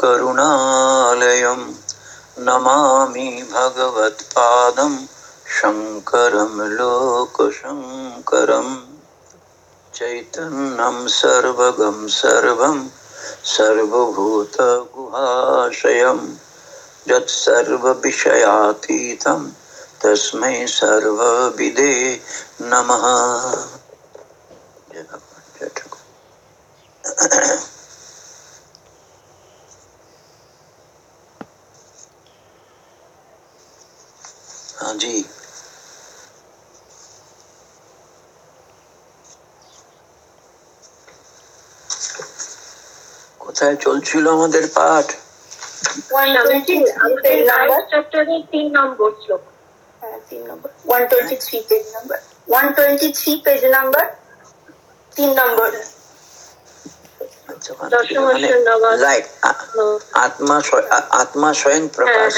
करुणालयं नमामि भगवत्पादं शङ्करं लोकशङ्करम् चैतन्यं सर्वगं सर्वं सर्वभूतगुहाशयं यत्सर्वविषयातीतं तस्मै सर्वविदे नमः। জি কোথায় চলছিল আমাদের পাঠ? তিন নাম্বার ওয়ান নাম্বার। তিন আচ্ছা, মানে আত্মা আত্মা স্বয়ং প্রকাশ।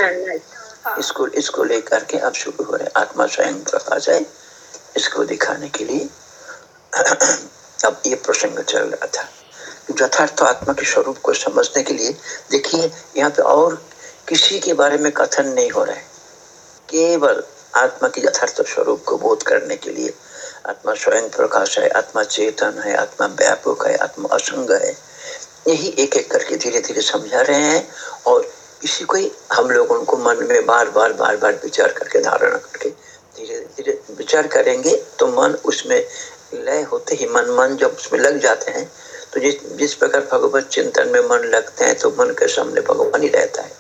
इसको इसको लेकर के अब शुरू हो रहे आत्मा स्वयं प्रकाश है। इसको दिखाने के लिए अब ये प्रसंग चल रहा था। यथार्थ तो आत्मा के स्वरूप को समझने के लिए देखिए, यहाँ पे और किसी के बारे में कथन नहीं हो रहा है। केवल आत्मा की यथार्थ स्वरूप को बोध करने के लिए आत्मा स्वयं प्रकाश है, आत्मा चेतन है, आत्मा व्यापक है, आत्मा असंग है। यही एक एक करके धीरे धीरे समझा रहे हैं और इसी को ही हम लोग उनको मन में बार बार बार बार विचार करके, धारणा करके धीरे धीरे विचार करेंगे तो मन उसमें लय होते ही मन मन जब उसमें लग जाते हैं तो जिस जिस प्रकार भगवत चिंतन में मन लगते हैं तो मन के सामने भगवान ही रहता है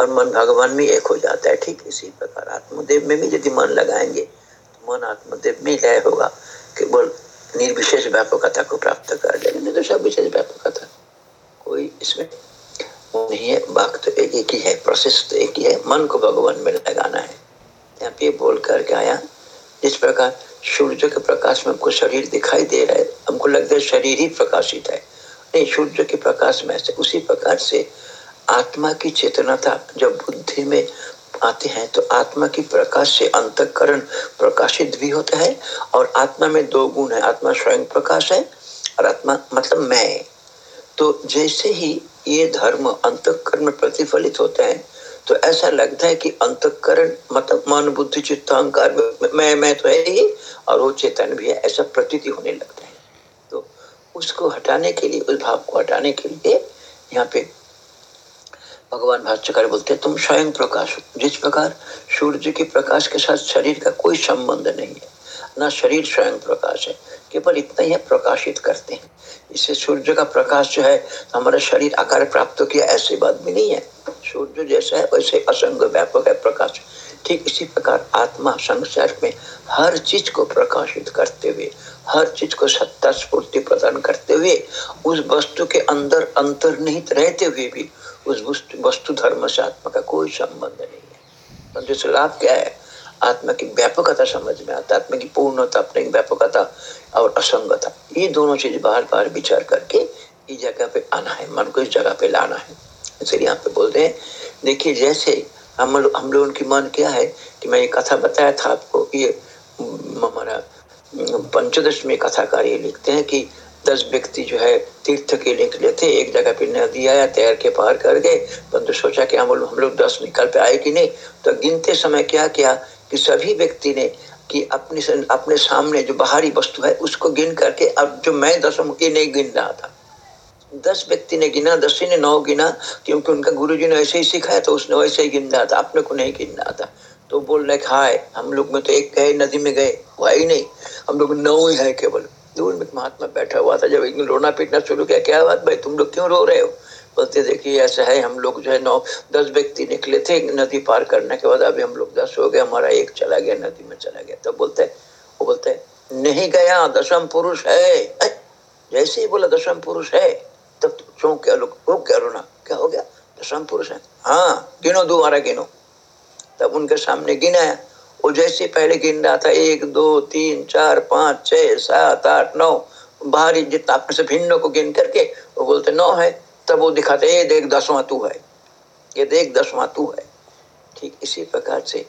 और मन भगवान में एक हो जाता है, ठीक इसी प्रकार। आत्मदेव में भी यदि मन लगाएँगे तो मन आत्मदेव में लय होगा, केवल निर्विशेष व्यापकता को प्राप्त कर लेंगे नहीं तो सब विशेष व्यापकता। कोई इसमें नहीं है, बात तो एक एक ही है प्रोसेस तो एक ही है, मन को भगवान में लगाना है। यहाँ पे बोल करके आया, जिस प्रकार सूर्य के प्रकाश में हमको शरीर दिखाई दे रहा है, हमको लगता है शरीर ही प्रकाशित है। नहीं, सूर्य के प्रकाश में से उसी प्रकार से आत्मा की चेतनता जब बुद्धि में आते हैं तो आत्मा की प्रकाश से अंतकरण प्रकाशित भी होता है, और आत्मा में दो गुण है, आत्मा स्वयं प्रकाश है, और आत्मा मतलब मैं। तो जैसे ही ये धर्म अंतकरण में प्रतिफलित होते हैं तो ऐसा लगता है कि अंतकरण मतलब मन, बुद्धि, चित्त, अहंकार, मैं मैं तो है ही, और वो चेतन भी है, ऐसा प्रतीति होने लगता है। तो उसको हटाने के लिए, उस भाव को हटाने के लिए, यहाँ पे भगवान भाष्यकार बोलते हैं, तुम स्वयं प्रकाश जिस प्रकार सूर्य के प्रकाश के साथ शरीर का कोई संबंध नहीं है, ना शरीर स्वयं प्रकाश है केवल इतना ही प्रकाशित करते हैं। इससे सूर्य का प्रकाश जो है, हमारा शरीर आकार प्राप्त किया, ऐसी बात भी नहीं है। सूर्य जैसा है, वैसे असंग व्यापक है प्रकाश। ठीक इसी प्रकार आत्मा संसार में हर चीज़ को प्रकाशित करते हुए, हर चीज़ को सत्ता स्फूर्ति प्रदान करते हुए, उस वस्तु के अंदर अंतर्निहित रहते हुए भी उस वस्तु धर्म से आत्मा का कोई संबंध नहीं है। तो लाभ क्या है? आत्मा की व्यापकता समझ में आता आत्मा की पूर्णता, अपने व्यापकता और असंगता, ये दोनों चीज़ बार बार विचार करके इस जगह पे आना है, मन को इस जगह पे लाना है। इसलिए यहाँ पे बोलते हैं। देखिए, जैसे हम हम लोगों की मन क्या है कि मैं ये कथा बताया था आपको, ये हमारा पंचदश में कथाकार ये लिखते हैं कि दस व्यक्ति जो है तीर्थ के निकले थे, एक जगह पे नदी आया, तैर के पार कर गए परंतु सोचा कि हम लोग हम लोग दस निकल पे आए कि नहीं? तो गिनते समय क्या किया? कि सभी व्यक्ति ने कि अपने अपने सामने जो बाहरी वस्तु है, उसको गिन करके अब जो मैं दसम ये नहीं गिन रहा था। दस व्यक्ति ने गिना, दसी ने नौ गिना, क्योंकि उनका गुरु जी ने ऐसे ही सिखाया तो उसने वैसे ही गिन रहा था। अपने को नहीं गिन रहा था। तो बोल रहे हाय, हम लोग में तो एक गए नदी में गए, हुआ ही नहीं। हम लोग नौ ही है केवल। दूर में महात्मा बैठा हुआ था, जब रोना पीटना शुरू किया, क्या बात भाई, तुम लोग क्यों रो रहे हो? बोलते, देखिए, ऐसा है, हम लोग जो है नौ, दस व्यक्ति निकले थे नदी पार करने के बाद, अभी हम लोग दस हो गए, हमारा एक चला गया, नदी में चला गया। तो बोलते वो बोलते नहीं गया, दसम पुरुष है। जैसे ही बोला, दसम पुरुष है। तब तो क्यों क्या लोग वो क्या रोना? क्या हो गया? दसम पुरुष है। हाँ गिनो दोबारा गिनो। तब उनके सामने गिनाया वो जैसे पहले गिन रहा था, एक, दो, तीन, चार, पाँच, छह, सात, आठ, नौ बाहरी जितना अपने से भिन्न को गिन करके, वो बोलते, नौ है। तब वो दिखाते ये देख, दसवां तू है। ये देख, दसवां तू है। ठीक इसी प्रकार से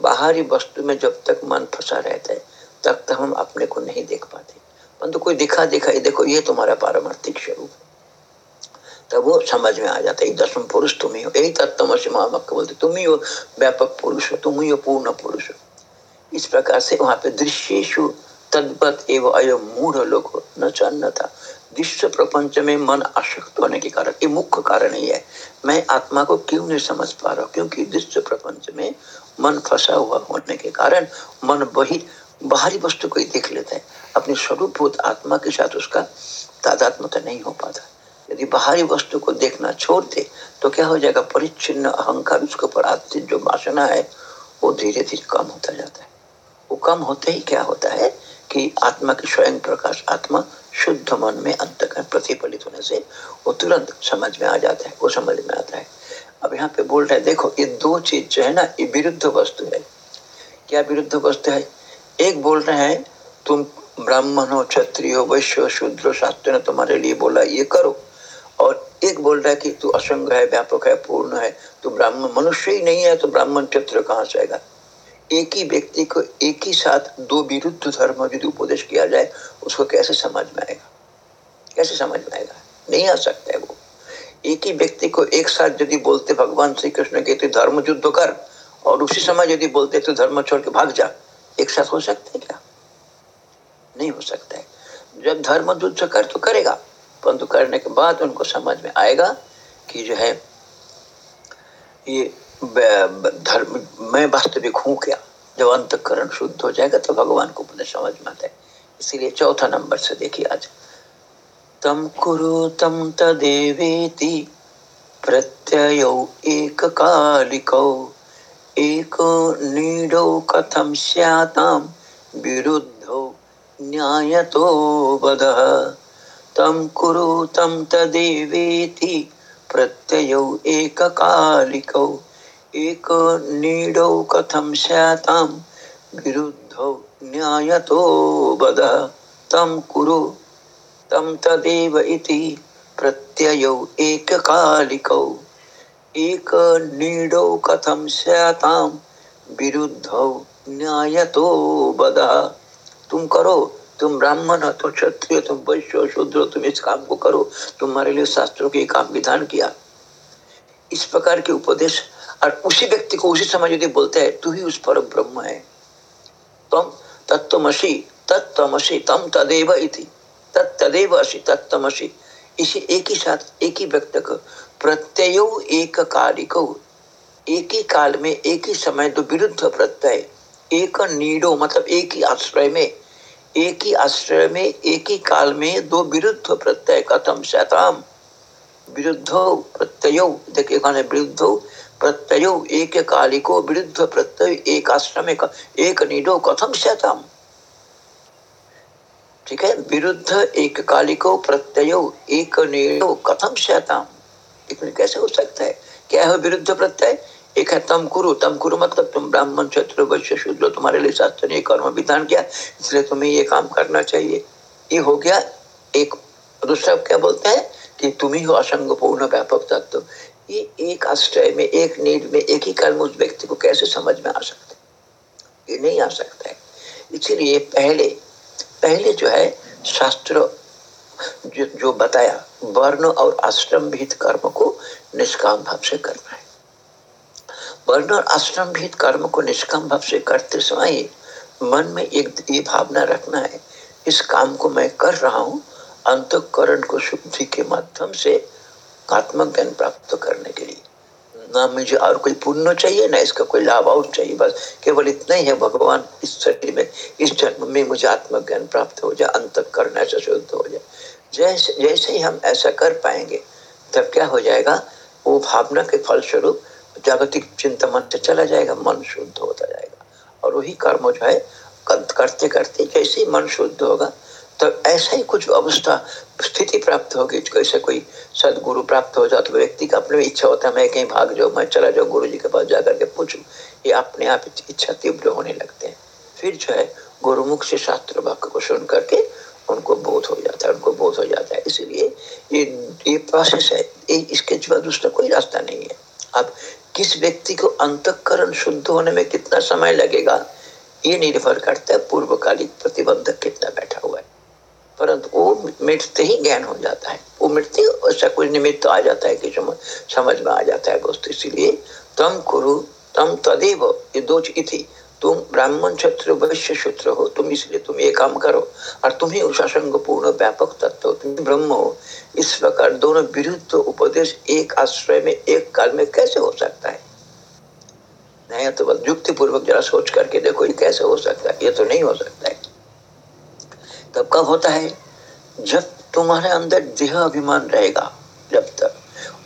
बाहरी वस्तु में जब तक मन फंसा रहता है, तब तक हम अपने को नहीं देख पाते। परंतु कोई दिखा दिखा, ये देखो, ये तुम्हारा पारमार्थिक स्वरूप है। तब वो समझ में आ जाता है दसम पुरुष तुम ही हो। यही तत्वसी महामक्क बोलते, तुम ही हो, व्यापक पुरुष हो, तुम ही हो, पूर्ण पुरुष हो। इस प्रकार से वहाँ पे दृश्यु तद्वत एवं अय मूढ़ लोग न चन्न था विश्व प्रपंच में मन आशक्त होने के कारण, ये मुख्य कारण ही है। मैं आत्मा को क्यों नहीं समझ पा रहा क्योंकि विश्व प्रपंच में मन फंसा हुआ होने के कारण मन वही बाहरी वस्तु को ही देख लेता है। अपनी स्वरूपभूत आत्मा के साथ उसका तादात्मता नहीं हो पाता। यदि बाहरी वस्तु को देखना छोड़ दे तो क्या हो जाएगा? परिच्छिन्न अहंकार उसके ऊपर आती जो वासना है, वो धीरे धीरे कम होता जाता है। वो कम होते ही क्या होता है कि आत्मा की स्वयं प्रकाश, आत्मा शुद्ध मन में अंत प्रतिफलित होने से वो तुरंत समझ में आ जाता है, वो समझ में आता है। अब यहाँ पे बोल रहे हैं, देखो, ये दो चीज़ जो है ना, ये विरुद्ध वस्तु है। क्या विरुद्ध वस्तु है? एक बोल रहे हैं, तुम ब्राह्मण हो, क्षत्रिय हो, वैश्य हो, शूद्र शास्त्र ने तुम्हारे लिए बोला, ये करो। और एक बोल रहा है कि तू असंग है, व्यापक है, पूर्ण है, तू ब्राह्मण, मनुष्य ही नहीं है तो ब्राह्मण क्षत्र कहाँ से आएगा? एक ही व्यक्ति को एक ही साथ दो विरुद्ध धर्म यदि उपदेश किया जाए, उसको कैसे समझ में आएगा? कैसे समझ में आएगा? नहीं आ सकता है वो। एक ही व्यक्ति को एक साथ यदि बोलते भगवान श्री कृष्ण कहते धर्म युद्ध कर, और उसी समय यदि बोलते तो धर्म छोड़ के भाग जा। एक साथ हो सकते है क्या? नहीं हो सकता है। जब धर्म युद्ध कर तो करेगा, परंतु करने के बाद उनको समझ में आएगा कि जो है, ये धर्म मैं वास्तविक हूँ क्या? जब अंतकरण शुद्ध हो जाएगा तो भगवान को पुनः समझ में आता है। इसीलिए चौथा नंबर से देखिए आज। तम कुरु तम तदेवेति प्रत्यय एक एक नीडो कथम स्याताम विरुद्धो न्यायतो बधः तम कुरु तम तदेवेति प्रत्ययौ एककालिकौ। एक नीडौ कथम स्याताम विरुद्धौ न्यायतो वद तम कुरु तम तदेव इति प्रत्ययौ एककालिकौ। एक नीडौ कथम स्याताम विरुद्धौ न्यायतो वद, तुम करो, तुम ब्राह्मण हो तुम क्षत्रिय, तुम वैश्य, शूद्र, तुम इस काम को करो तुम्हारे लिए शास्त्रों के काम, विधान किया। इस प्रकार के उपदेश और उसी व्यक्ति को उसी समय यदि बोलते हैं, तू ही उस पर ब्रह्म है। तम तत्वमसी तत्वमसी तम तदेव इति। तत्तदेव असी तत्वमसी इसी एक ही साथ, एक ही व्यक्ति को। प्रत्यय एक कालिको एक ही काल में, एक ही समय दो विरुद्ध प्रत्यय एक नीडो मतलब एक ही आश्रय में। एक ही आश्रय में, एक ही काल में दो विरुद्ध प्रत्यय। कथम शताम। विरुद्ध प्रत्यय। देखिए विरुद्ध प्रत्यय एक कालिको विरुद्ध प्रत्यय एक आश्रम एक निडो कथम शतम? ठीक है? विरुद्ध एक कालिको प्रत्यय एक निडो कथम शतम? इसमें कैसे हो सकता है? क्या है विरुद्ध प्रत्यय? एक है तम कुरु तम कुरु मतलब तुम ब्राह्मण क्षत्र वैश्य, शूद्र, तुम्हारे लिए शास्त्र ने कर्म विधान किया, इसलिए तुम्हें ये काम करना चाहिए। ये हो गया एक। दूसरा क्या बोलते हैं कि तुम ही हो असंग पूर्ण व्यापक तत्व। ये एक आश्रय में एक नीड में एक ही कर्म उस व्यक्ति को कैसे समझ में आ सकता ये नहीं आ सकता है। इसीलिए पहले पहले जो है शास्त्र जो, जो बताया वर्ण और आश्रम भीत कर्म को निष्काम भाव से करना है। वर्ण और आश्रम भीत कर्म को निष्काम भाव से करते समय मन में एक ये भावना रखना है इस काम को मैं कर रहा हूँ अंतकरण को शुद्धि के माध्यम से आत्मक ज्ञान प्राप्त करने के लिए। ना मुझे और कोई पुण्य चाहिए, ना इसका कोई लाभ और चाहिए, बस केवल इतना ही है भगवान, इस शरीर में, इस जन्म में मुझे आत्मज्ञान प्राप्त हो जाए अंत करना ऐसा शुद्ध हो जाए। जैसे जैसे ही हम ऐसा कर पाएँगे, तब क्या हो जाएगा? वो भावना के फलस्वरूप जागतिक चिंता मन से चला जाएगा, मन शुद्ध होता जाएगा। और वही कर्म जो है करते करते जैसे ही मन शुद्ध होगा तो ऐसा ही कुछ अवस्था, स्थिति प्राप्त होगी कैसे कोई सदगुरु प्राप्त हो जाए तो व्यक्ति का अपने इच्छा होता है, मैं कहीं भाग जाऊँ, मैं चला जाऊँ गुरु जी के पास जाकर के पूछू, ये अपने आप इच्छा तीव्र होने लगते हैं। फिर जो है, गुरुमुख से शास्त्र वाक्य को सुन करके उनको बोध हो जाता है, उनको बोध हो जाता है। इसलिए ये ये प्रोसेस है, ये इसके जो दूसरा कोई रास्ता नहीं है। अब किस व्यक्ति को अंतकरण शुद्ध होने में कितना समय लगेगा, ये निर्भर करता है पूर्वकालिक प्रतिबंधक कितना बैठा हुआ है। परंतु वो मिटते ही ज्ञान हो जाता है। वो मृत्यु ऐसा कोई निमित्त आ जाता है कि समझ में आ जाता है वस्तु इसीलिए तम कुरु, तम तदेव, ये दो थी। तुम ब्राह्मण क्षत्र वैश्य सूत्र हो, तुम इसलिए तुम ये काम करो और तुम ही उषासंग पूर्ण व्यापक तत्व तुम ब्रह्म हो। इस प्रकार दोनों विरुद्ध उपदेश एक आश्रय में, एक काल में कैसे हो सकता है? नहीं तो युक्ति पूर्वक जरा सोच करके देखो, ये कैसे हो सकता है? ये तो नहीं हो सकता है। तब कब होता है? जब तुम्हारे अंदर देह अभिमान रहेगा, जब तक।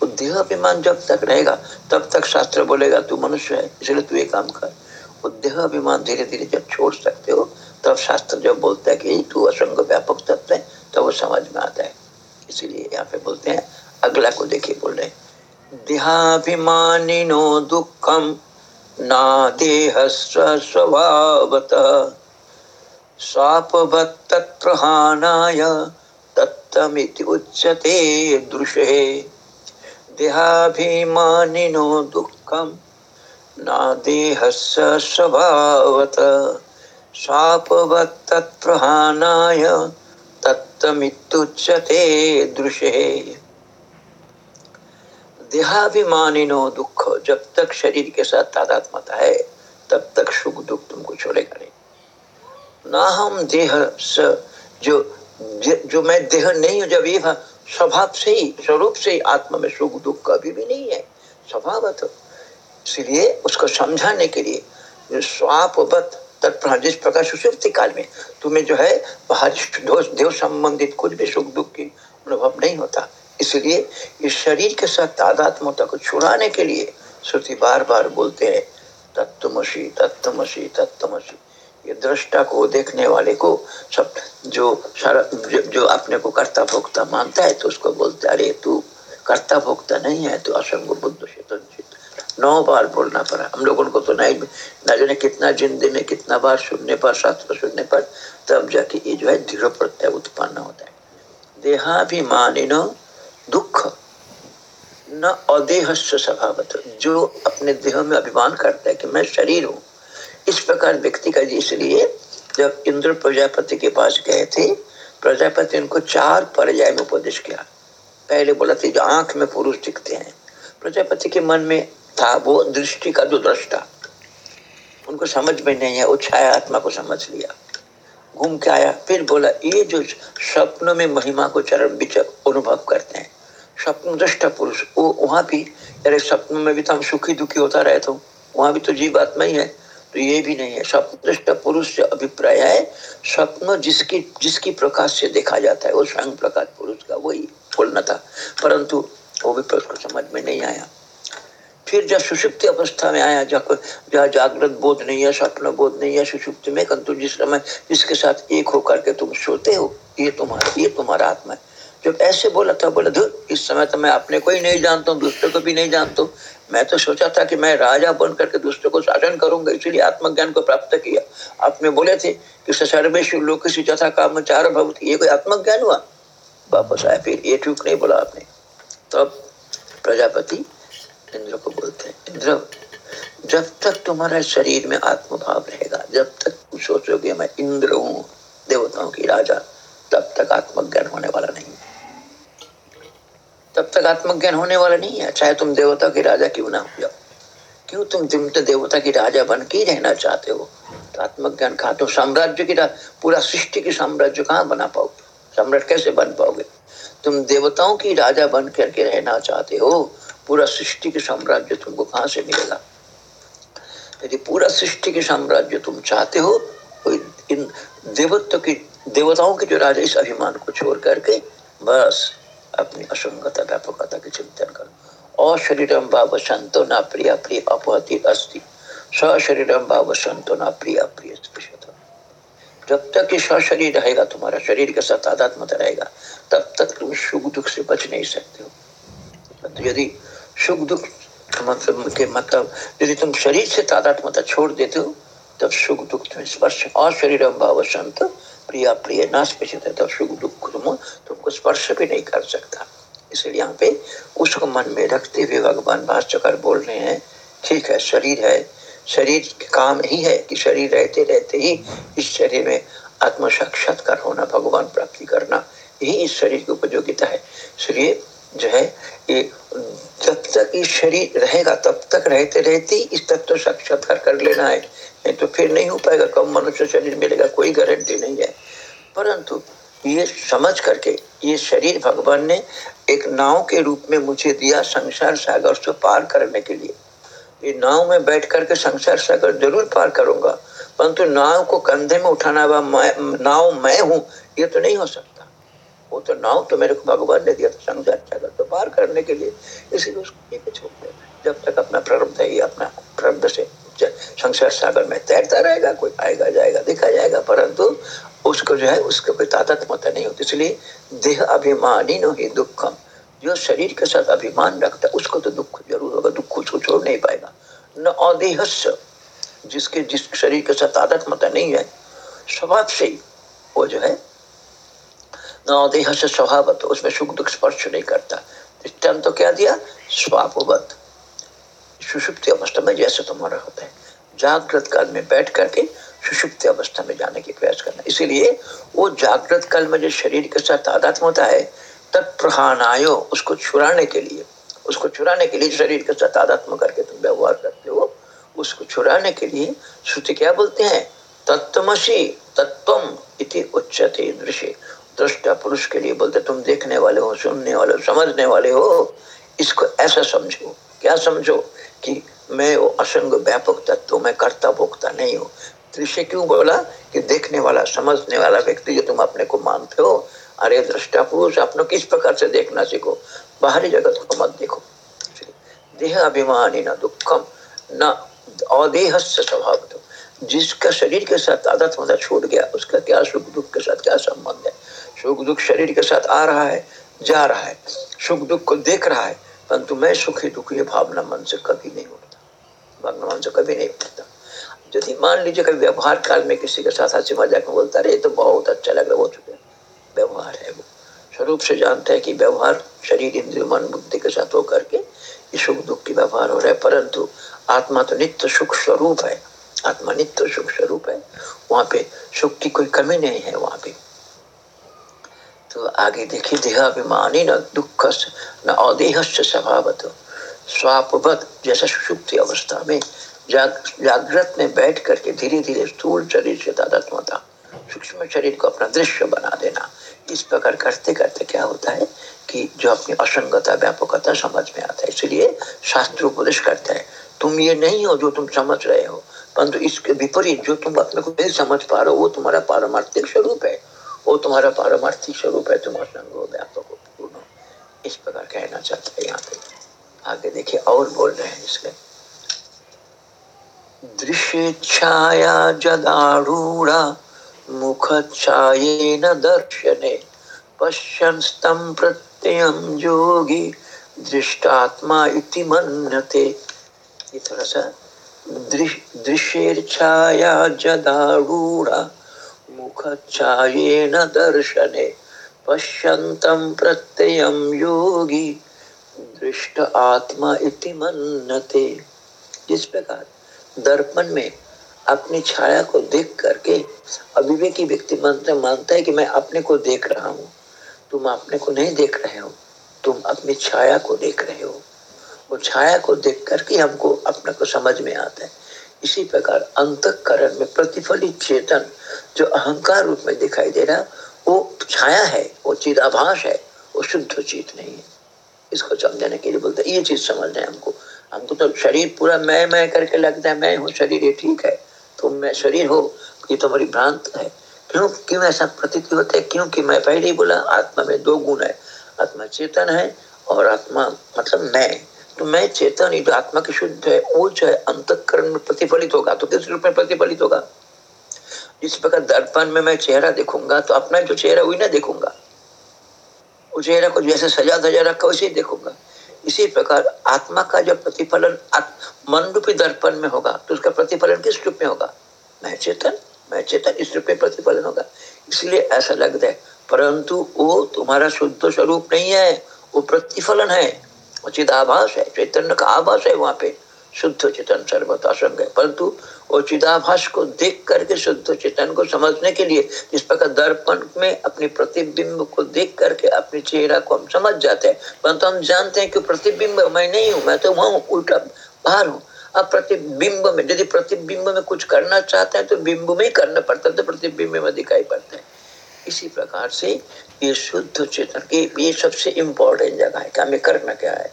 वो देह अभिमान जब तक रहेगा, तब तक शास्त्र बोलेगा, तू मनुष्य है, इसलिए तू ये काम कर। वो देह अभिमान धीरे धीरे जब छोड़ सकते हो, तब शास्त्र जब बोलता है कि तू असंग व्यापक तत्व है, तब वो समझ में आता है। इसीलिए यहाँ पे बोलते हैं, अगला को देखिए बोल रहे देहाभिमानिनो दुखम ना देह स्वभावत। स्वापवत्तत्प्रहानाय तत्तमिति उच्यते दृशे देहाभिमानिनो दुःखम् न देहस्य स्वभावत। शापवत्तत्प्रहानाय तत्तमित्युच्यते दृशे देहाभिमानिनो दुख जब तक शरीर के साथ तादात्मता है, तब तक सुख दुख तुमको छोड़ेगा नहीं। ना हम देह जो जो मैं देह नहीं हूँ, जब ये स्वभाव से ही, स्वरूप से ही आत्मा में सुख दुख कभी भी नहीं है। स्वभाव इसलिए उसको समझाने के लिए स्वापवत जिस प्रकार सुषुप्ति काल में तुम्हें जो है देव संबंधित कुछ भी सुख दुख की अनुभव नहीं होता। इसलिए इस शरीर के साथ तादात्मता को छुड़ाने के लिए श्रुति बार बार बोलते हैं तत्वमसी तत्वमसी तत्वमसी ये दृष्टा को देखने वाले को सब जो सारा जो, अपने को कर्ता भोक्ता मानता है तो उसको बोलते अरे तू कर्ता भोक्ता नहीं है तो असंग बुद्ध नौ बार बोलना पड़ा। हम लोगों को तो नहीं न जाने कितना ज़िंदगी में कितना बार सुनने पर शास्त्र सुनने पर तब जाके ये जो है दृढ़ प्रत्यय उत्पन्न होता है। देहाभिमानी दुख न अदेह स्वभावत। जो अपने देह में अभिमान करता है कि मैं शरीर हूँ इस प्रकार व्यक्ति का इसलिए जब इंद्र प्रजापति के पास गए थे, प्रजापति उनको चार पर्याय में उपदेश किया। पहले बोला था जो आँख में पुरुष दिखते हैं। प्रजापति के मन में था वो दृष्टि का जो दृष्टा। उनको समझ में नहीं है वो छाया आत्मा को समझ लिया। घूम के आया, फिर बोला, ये जो स्वप्न में महिमा को चरण विचक अनुभव करते हैं, स्वप्न दृष्टा पुरुष, वो वहाँ भी, अरे, स्वप्न में भी तो हम सुखी दुखी होता रहे तो वहाँ भी तो जीव आत्मा ही है। तो ये भी नहीं है। स्वप्न पुरुष से अभिप्राय है। स्वप्न जिसकी जिसकी प्रकाश से देखा जाता है, वो स्वयं प्रकाश पुरुष का वही बोलना था। परंतु वो भी उसको समझ में नहीं आया। फिर जब सुषुप्ति अवस्था में आया, जब जहाँ जागृत बोध नहीं है स्वप्न बोध नहीं है सुषुप्ति में, कंतु जिस समय जिसके साथ एक होकर के तुम सोते हो, ये तुम्हारा ये तुम्हारा आत्मा है। जब ऐसे बोला था, बोला, धुर, इस समय तो मैं अपने को ही नहीं जानता हूँ, दूसरे को भी नहीं जानता मैं तो सोचा था कि मैं राजा बन करके दूसरे को शासन करूँगा, इसलिए आत्मज्ञान को प्राप्त किया। आपने बोले थे कि सर्वेश्वर लोक से जथा काम चार भवती, ये कोई आत्मज्ञान हुआ? वापस आया फिर ये ठीक नहीं बोला आपने। तब तो प्रजापति इंद्र को बोलते हैं, इंद्र, जब तक तुम्हारा शरीर में आत्मभाव रहेगा, जब तक सोचोगे मैं इंद्र हूँ, देवताओं की राजा, तब तक आत्मज्ञान होने वाला नहीं है। तब तक आत्मज्ञान होने वाला नहीं है। चाहे तुम देवता के राजा क्यों ना हो जाओ। क्यों तुम तुम तो देवता की राजा बन के रहना चाहते हो? तो आत्मज्ञान कहा? तो साम्राज्य की पूरा सृष्टि की साम्राज्य कहाँ बना पाओगे? सम्राट कैसे बन पाओगे? तुम देवताओं की राजा बन करके रहना चाहते हो। पूरा सृष्टि के साम्राज्य तुमको कहाँ से मिलेगा? यदि पूरा सृष्टि के साम्राज्य तुम चाहते हो तो इन देवत्व की, देवताओं के जो राजा इस अभिमान को छोड़ करके बस। अपनी असंगता व्यापकता के चिंतन करो। अशरीरम भाव संतो न प्रिय प्रिय अपहति अस्ति। सशरीरम भाव संतो न प्रिय प्रिय जब तक ये सशरीर रहेगा, तुम्हारा शरीर के साथ आध्यात्मता रहेगा, तब तक तुम सुख दुख से बच नहीं सकते हो। तो यदि सुख दुख मतलब के मतलब यदि तुम शरीर से तादात्मता छोड़ देते हो, तब सुख दुख तुम्हें स्पर्श अशरीर भाव संत प्रिया प्रिय नाश स्पर्शित है तब सुख दुख तुम तुमको स्पर्श भी नहीं कर सकता। इसलिए यहाँ पे उसको मन में रखते हुए भगवान भाष्यकर बोल रहे हैं, ठीक है, शरीर है, शरीर काम ही है कि शरीर रहते रहते ही इस शरीर में आत्म साक्षात्कार होना, भगवान प्राप्ति करना, यही इस शरीर की उपयोगिता है। इसलिए जो है, ये जब तक ये शरीर रहेगा, तब तक रहते रहते इस तत्व साक्षात्कार कर लेना है। नहीं तो फिर नहीं हो पाएगा, कब मनुष्य शरीर मिलेगा, कोई गारंटी नहीं है। परंतु ये समझ करके, ये शरीर भगवान ने एक नाव के रूप में मुझे दिया संसार सागर से पार करने के लिए। ये नाव में बैठ करके संसार सागर ज़रूर पार करूँगा, परंतु नाव को कंधे में उठाना हुआ नाव मैं हूँ, ये तो नहीं हो सकता। वो तो नाव तो मेरे को भगवान ने दिया था संसार सागर तो पार करने के लिए, इसीलिए उसको छोड़ देना जब तक अपना प्रारब्ध है अपना प्रारब्ध से संसार सागर में तैरता रहेगा, कोई आएगा, जाएगा, देखा जाएगा, परंतु उसको जो है, उसके कोई तादात्मता नहीं होती। इसलिए देह अभिमानी नो ही दुखम। जो शरीर के साथ अभिमान रखता है, उसको तो दुख ज़रूर होगा, दुख उसको छोड़ नहीं पाएगा। न अदेहस्य, जिसके जिस शरीर के साथ आदतमता नहीं है, स्वभाव से ही वो जो है न अदेह से स्वभाव तो उसमें सुख दुख स्पर्श नहीं करता। दृष्टान तो क्या दिया? स्वापवत सुषुप्ति अवस्था में जैसे तुम्हारा होता है जागृत काल में बैठ करके सुषुप्ति अवस्था में जाने की प्रयास करना। इसीलिए वो जागृत काल में जो शरीर के साथ आदात्म होता है तत्प्रहानायो उसको छुड़ाने के लिए, उसको छुड़ाने के लिए शरीर के साथ आदात्म करके तुम व्यवहार करते हो, उसको छुड़ाने के लिए श्रुति क्या बोलते हैं? तत्वमसी तत्वम इति उच्चते दृश्य। दृष्टा पुरुष के लिए बोलते, तुम देखने वाले हो, सुनने वाले हो, समझने वाले हो। इसको ऐसा समझो। क्या समझो कि मैं वो असंग व्यापक तत्व मैं कर्ता भोक्ता नहीं हूँ। दृश्य क्यों बोला कि देखने वाला, समझने वाला व्यक्ति जो तुम अपने को मानते हो? अरे दृष्टा पुरुष अपने किस प्रकार से देखना सीखो? बाहरी जगत को मत देखो। देह अभिमानी, न दुखम, न अदेह स्वभाव तो जिसका शरीर के साथ आदत मदद छूट गया, उसका क्या सुख दुख के साथ क्या संबंध है? सुख दुख शरीर के साथ आ रहा है, जा रहा है। सुख दुख को देख रहा है, परंतु मैं सुखी दुखी भावना मन से कभी नहीं उठता। भावना मन से कभी नहीं उठता। यदि मान लीजिए कभी व्यवहार काल में किसी के साथ हँसी मज़ाक में बोलता रहे तो बहुत अच्छा लग रहा वो चुके व्यवहार है वो? स्वरूप से जानते हैं कि व्यवहार शरीर, इंद्रिय, मन, बुद्धि के साथ होकर के सुख दुख की व्यवहार हो रहा है, परंतु आत्मा तो नित्य सुख स्वरूप है। आत्मा नित्य सुख स्वरूप है। वहाँ पे सुख की कोई कमी नहीं है, वहाँ पे। तो आगे देखिए देहाभिमानी न दुख न अदेह स्वभाव स्वापवत जैसा सुषुप्ति अवस्था में जाग, जागृत में बैठ करके धीरे धीरे स्थूल शरीर से तादात्मता सूक्ष्म शरीर को अपना दृश्य बना देना। इस प्रकार करते करते क्या होता है कि जो अपनी असंगता व्यापकता समझ में आता है इसलिए शास्त्र उपदेश करता है। तुम ये नहीं हो जो तुम समझ रहे हो परंतु इसके विपरीत जो तुम अपने को नहीं समझ पा रहे हो वो तुम्हारा पारमार्थिक स्वरूप है। वो तुम्हारा पारमार्थिक स्वरूप है तुम असंग हो व्यापक पूर्ण इस प्रकार कहना चाहता है यहाँ पे। आगे देखिए, और बोल रहे हैं इसके दृश्य छाया जदारूढ़ा मुख छायेन दर्शने, पश्यन् स्तं प्रत्ययं योगी दृष्टात्मा इति मन्यते। ये थोड़ा सा दृश्येर्छाया जदारूढ़ा मुखच्छायेन दर्शने, पश्यन्तं प्रत्ययं योगी, दृष्ट आत्मा इति मन्नते। जिस प्रकार दर्पण में अपनी छाया को देख करके अविवेकी व्यक्ति मानते, मानता है कि मैं अपने को देख रहा हूँ, तुम अपने को नहीं देख रहे हो, तुम अपनी छाया को देख रहे हो। वो छाया को देख करके हमको अपने को समझ में आता है। इसी प्रकार अंतकरण में प्रतिफलित चेतन जो अहंकार रूप में दिखाई दे रहा, वो छाया है, वो चिदाभास है, वो शुद्ध चीत नहीं है। इसको समझाने के लिए बोलते ये चीज़ समझना है हमको। हमको तो शरीर पूरा मैं मैं करके लगता है, मैं हूँ, शरीर ये ठीक है, तुम मैं शरीर हो, ये तो हमारी भ्रांत है। क्यों क्यों ऐसा प्रतीत होता है? क्योंकि मैं पहले ही बोला, आत्मा में दो गुण है, आत्मा चेतन है और आत्मा मतलब मैं। तो मैं चेतन जो आत्मा की शुद्ध है, वो जो है अंतकरण में प्रतिफलित होगा तो किस रूप में प्रतिफलित होगा? इस प्रकार दर्पण में मैं चेहरा देखूँगा तो अपना जो चेहरा वही ना देखूँगा। वो चेहरा को जैसे सजा धजा रखा वैसे ही देखूँगा। इसी प्रकार आत्मा का जो प्रतिफलन मन रूपी दर्पण में होगा तो उसका प्रतिफलन किस रूप में होगा? मैं चेतन मैं चेतन, इस रूप में प्रतिफलन होगा। इसलिए ऐसा लगता है, परंतु वो तुम्हारा शुद्ध स्वरूप नहीं है, वो प्रतिफलन है। उचित आभास है, चैतन्य का आभास है वहाँ पे। शुद्ध चेतन सर्वत असंग है। परंतु वो चिदाभास को देख करके शुद्ध चेतन को समझने के लिए, जिस प्रकार दर्पण में अपने प्रतिबिंब को देख करके अपने चेहरा को हम समझ जाते हैं। परंतु हम जानते हैं कि प्रतिबिंब, मैं नहीं हूँ, मैं तो वहाँ उल्टा बाहर हूँ। अब प्रतिबिंब में, यदि प्रतिबिंब में कुछ करना चाहते हैं तो बिंब में ही करना पड़ता है तो प्रतिबिंब में दिखाई पड़ता है। इसी प्रकार से ये शुद्ध चेतन, ये सबसे इम्पोर्टेंट जगह है कि हमें करना क्या है।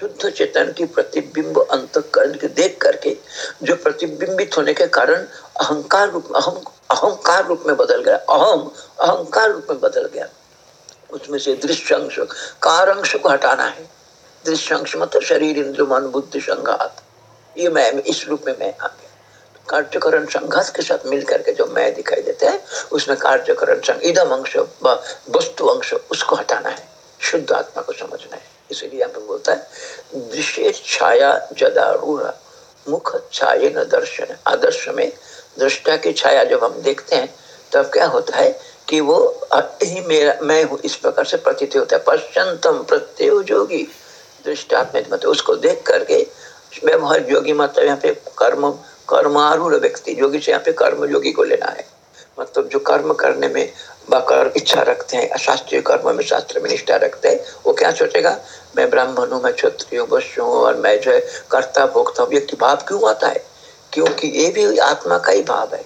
शुद्ध चेतन की प्रतिबिंब अंतकरण के देख करके, जो प्रतिबिंबित होने के कारण अहंकार रूप, अहम, अहंकार रूप में बदल गया, अहम, अहंकार रूप में बदल गया। उसमें से दृश्य अंश कार अंश को हटाना है। दृश्य अंश मतलब शरीर इंद्र मन बुद्धि संघात। ये मैं, इस रूप में मैं आ गया। कार्यकरण संघात के साथ मिल करके जो मैं दिखाई देते हैं, उसमें कार्यकरण संघ, इदम अंश वस्तु अंश, उसको हटाना है। शुद्ध आत्मा को समझना है। इसलिए यहाँ पे बोलता है दृश्य छाया जदारूढ़, मुख छाये न दर्शन। आदर्श में दृष्टा की छाया जब हम देखते हैं, तब क्या होता है कि वो ही मेरा, मैं हूँ, इस प्रकार से प्रतीत होता है। पश्चंतम प्रत्यय जोगी दृष्टात्म मतलब उसको देख करके व्यवहार योगी मतलब यहाँ पे कर्म, कर्मारूढ़ व्यक्ति, योगी से यहाँ पे कर्म योगी को लेना है। मतलब जो कर्म करने में बकर इच्छा रखते हैं शास्त्रीय कर्म में शास्त्र में निष्ठा रखते हैं। वो क्या सोचेगा? मैं ब्राह्मण हूँ, मैं क्षत्रिय हूँ हूँ और मैं जो है कर्ता भोक्ता व्यक्ति भाव क्यों आता है? क्योंकि ये भी आत्मा का ही भाव है।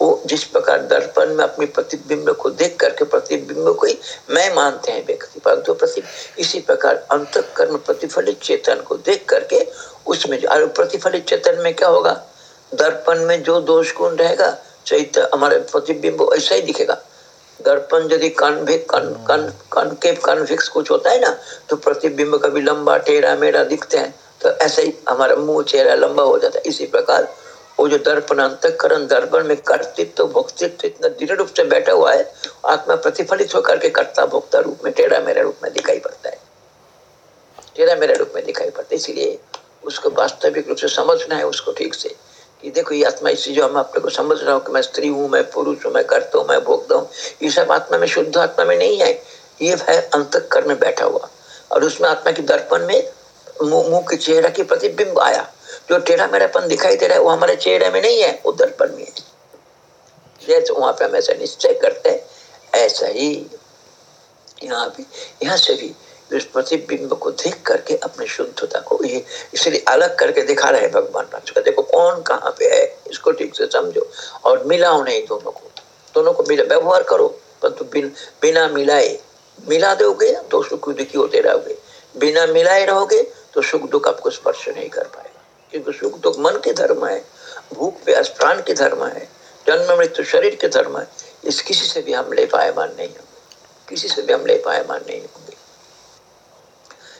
वो जिस प्रकार दर्पण में अपने प्रतिबिंब को देख करके, प्रतिबिंब को ही मैं मानते हैं व्यक्ति, परंतु प्रति, इसी प्रकार अंत कर्म प्रतिफलित चेतन को देख करके, उसमें जो प्रतिफलित चेतन में क्या होगा? दर्पण में जो दोष गुण रहेगा चैत्य हमारे प्रतिबिंब ऐसा ही दिखेगा। दर्पण यदि कन्विक कन कन कनकेव कन्विक्स कुछ होता है ना तो प्रतिबिंब कभी लंबा टेढ़ा मेढ़ा दिखते हैं तो ऐसे ही हमारा मुँह चेहरा लंबा हो जाता है। इसी प्रकार वो जो दर्पण अंतकरण दर्पण में कर्तृत्व तो भोक्तित्व तो इतना दृढ़ रूप से बैठा हुआ है आत्मा प्रतिफलित होकर के कर्ता भोक्ता रूप में टेढ़ा मेरा रूप में दिखाई पड़ता है। टेढ़ा मेरा रूप में दिखाई पड़ता है। इसलिए उसको वास्तविक रूप से समझना है उसको ठीक से। कि देखो ये आत्मा इसी जो हम अपने को समझ रहा हूँ कि मैं स्त्री हूँ, मैं पुरुष हूँ, मैं करता हूँ, मैं भोगता हूँ, ये सब आत्मा में शुद्ध आत्मा में नहीं है। ये है अंत कर में बैठा हुआ। और उसमें आत्मा की दर्पण में मुँह के चेहरा की प्रतिबिंब आया। जो टेढ़ा मेढ़ापन दिखाई दे रहा है, वो हमारे चेहरे में नहीं है, वो दर्पण में है। जैसे वहाँ पे हम ऐसा निश्चय करते हैं। ऐसा ही यहाँ भी यहाँ से भी इस प्रतिबिंब को देख करके अपनी शुद्धता को ये इसलिए अलग करके दिखा रहे भगवान का। देखो कौन कहाँ पे है इसको ठीक से समझो और मिलाओ नहीं दोनों को। दोनों को मिला व्यवहार करो परंतु बिन, बिना मिलाए मिला दोगे तो सुख दुखी होते रहोगे। बिना मिलाए रहोगे तो सुख दुख आपको स्पर्श नहीं कर पाएगा। क्योंकि सुख दुख मन के धर्म है भूख प्यास प्राण के धर्म है जन्म मृत्यु शरीर के धर्म है इस किसी से भी हम ले पाएमान नहीं होंगे। किसी से भी हम ले पाएमान नहीं होंगे।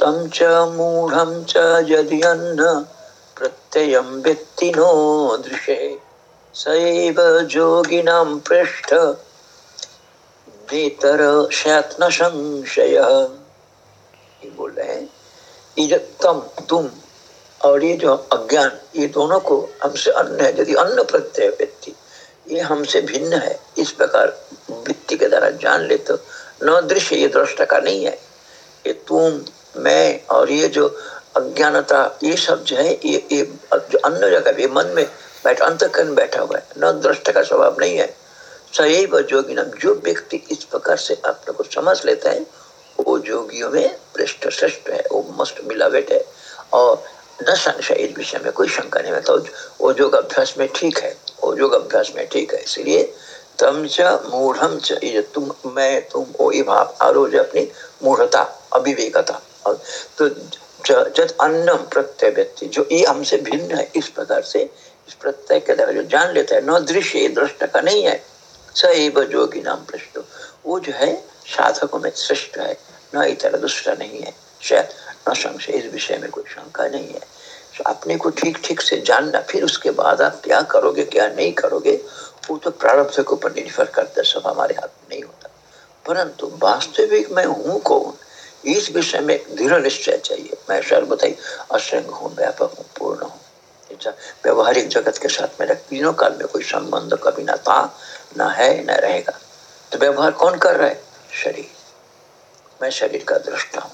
तम च मूढ़ं च यद्यन्न प्रत्ययं व्यक्तिनो दृशे। सैव जोगिनां पृष्ठ। नेतर न संशय। बोल रहे हैं। ये तम, तुम और ये जो अज्ञान, ये दोनों को हमसे अन्न है। यदि अन्न प्रत्यय व्यक्ति, ये हमसे भिन्न है। इस प्रकार वृत्ति के द्वारा जान ले तो न दृश्य, ये दृष्टा का नहीं है। ये तुम, मैं और ये जो अज्ञानता, ये सब जो है, ये ये जो अन्य जगह, ये मन में बैठ, अंतकरण बैठा हुआ है, न दृष्ट का स्वभाव नहीं है। सही जोगी नाम जो व्यक्ति इस प्रकार से अपने को समझ लेता है, वो जोगियों में पृष्ठ श्रेष्ठ है, वो मस्त मिलावट है। और न संशय, इस विषय में कोई शंका नहीं तो वो योग अभ्यास में ठीक है, वो योग अभ्यास में ठीक है, इसलिए तम च मूढ़ च तुम, मैं, तुम वो ये भाव आरोज अपनी मूढ़ता अभिवेकता तो जब अन्नम प्रत्यय व्यक्ति, जो ये हमसे भिन्न है, इस प्रकार से, इस प्रत्यय के द्वारा जो जान लेता है, न दृश्य दृष्ट का नहीं है सैव जोगी नाम पृष्ठ वो जो है, साधकों में श्रेष्ठ है, न इतर दूसरा नहीं है, शायद न संशय, इस विषय में कोई शंका नहीं है। अपने को ठीक ठीक से जानना, फिर उसके बाद आप क्या करोगे, क्या नहीं करोगे वो तो प्रारब्ध के ऊपर निर्भर करता, सब हमारे हाथ में नहीं होता। परंतु वास्तविक मैं हूँ कौन? इस विषय में दृढ़ निश्चय चाहिए। मैं सर्वथा असंग हूँ, व्यापक हूँ, पूर्ण हूँ। व्यवहारिक जगत के साथ मेरा तीनों काल में कोई संबंध कभी ना था, ना है, ना रहेगा। तो व्यवहार कौन कर रहा है? शरीर। मैं शरीर का दृष्टा हूँ।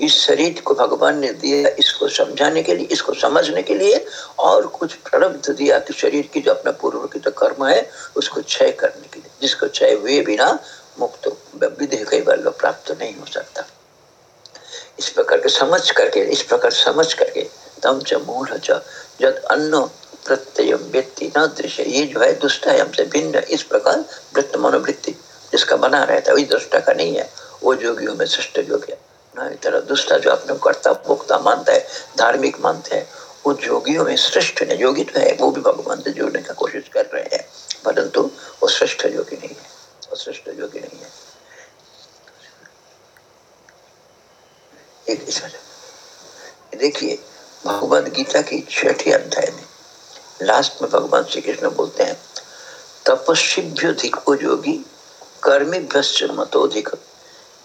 इस शरीर को भगवान ने दिया इसको समझाने के लिए, इसको समझने के लिए और कुछ प्रारब्ध दिया कि शरीर की जो अपना पूर्व की जो कर्म है, उसको क्षय करने के लिए। जिसको क्षय हुए बिना मुक्त विधि कई बार लोग प्राप्त नहीं हो सकता। इस प्रकार के समझ करके, इस प्रकार समझ करके तम च मूल जद अन्न प्रत्यय व्यक्ति न दृश्य। ये जो है दुष्ट है, हमसे भिन्न इस प्रकार वृत्त मनोवृत्ति जिसका बना रहता है, वही दुष्टा का नहीं है। वो योगियों में श्रेष्ठ योग तरह दुष्टा जो अपने कर्ता, भोक्ता मानता है, धार्मिक मानते हैं वो योगियों में श्रेष्ठ है। योगी तो है, वो भी भगवान से जोड़ने का कोशिश कर रहे हैं, परंतु वो श्रेष्ठ योगी नहीं है। वो श्रेष्ठ योगी नहीं है। देखिए भगवद गीता की छठी अध्याय में लास्ट में भगवान श्री कृष्ण बोलते हैं, तपस्वीभ्योधिको योगी कर्मीभ्य मतोधिक।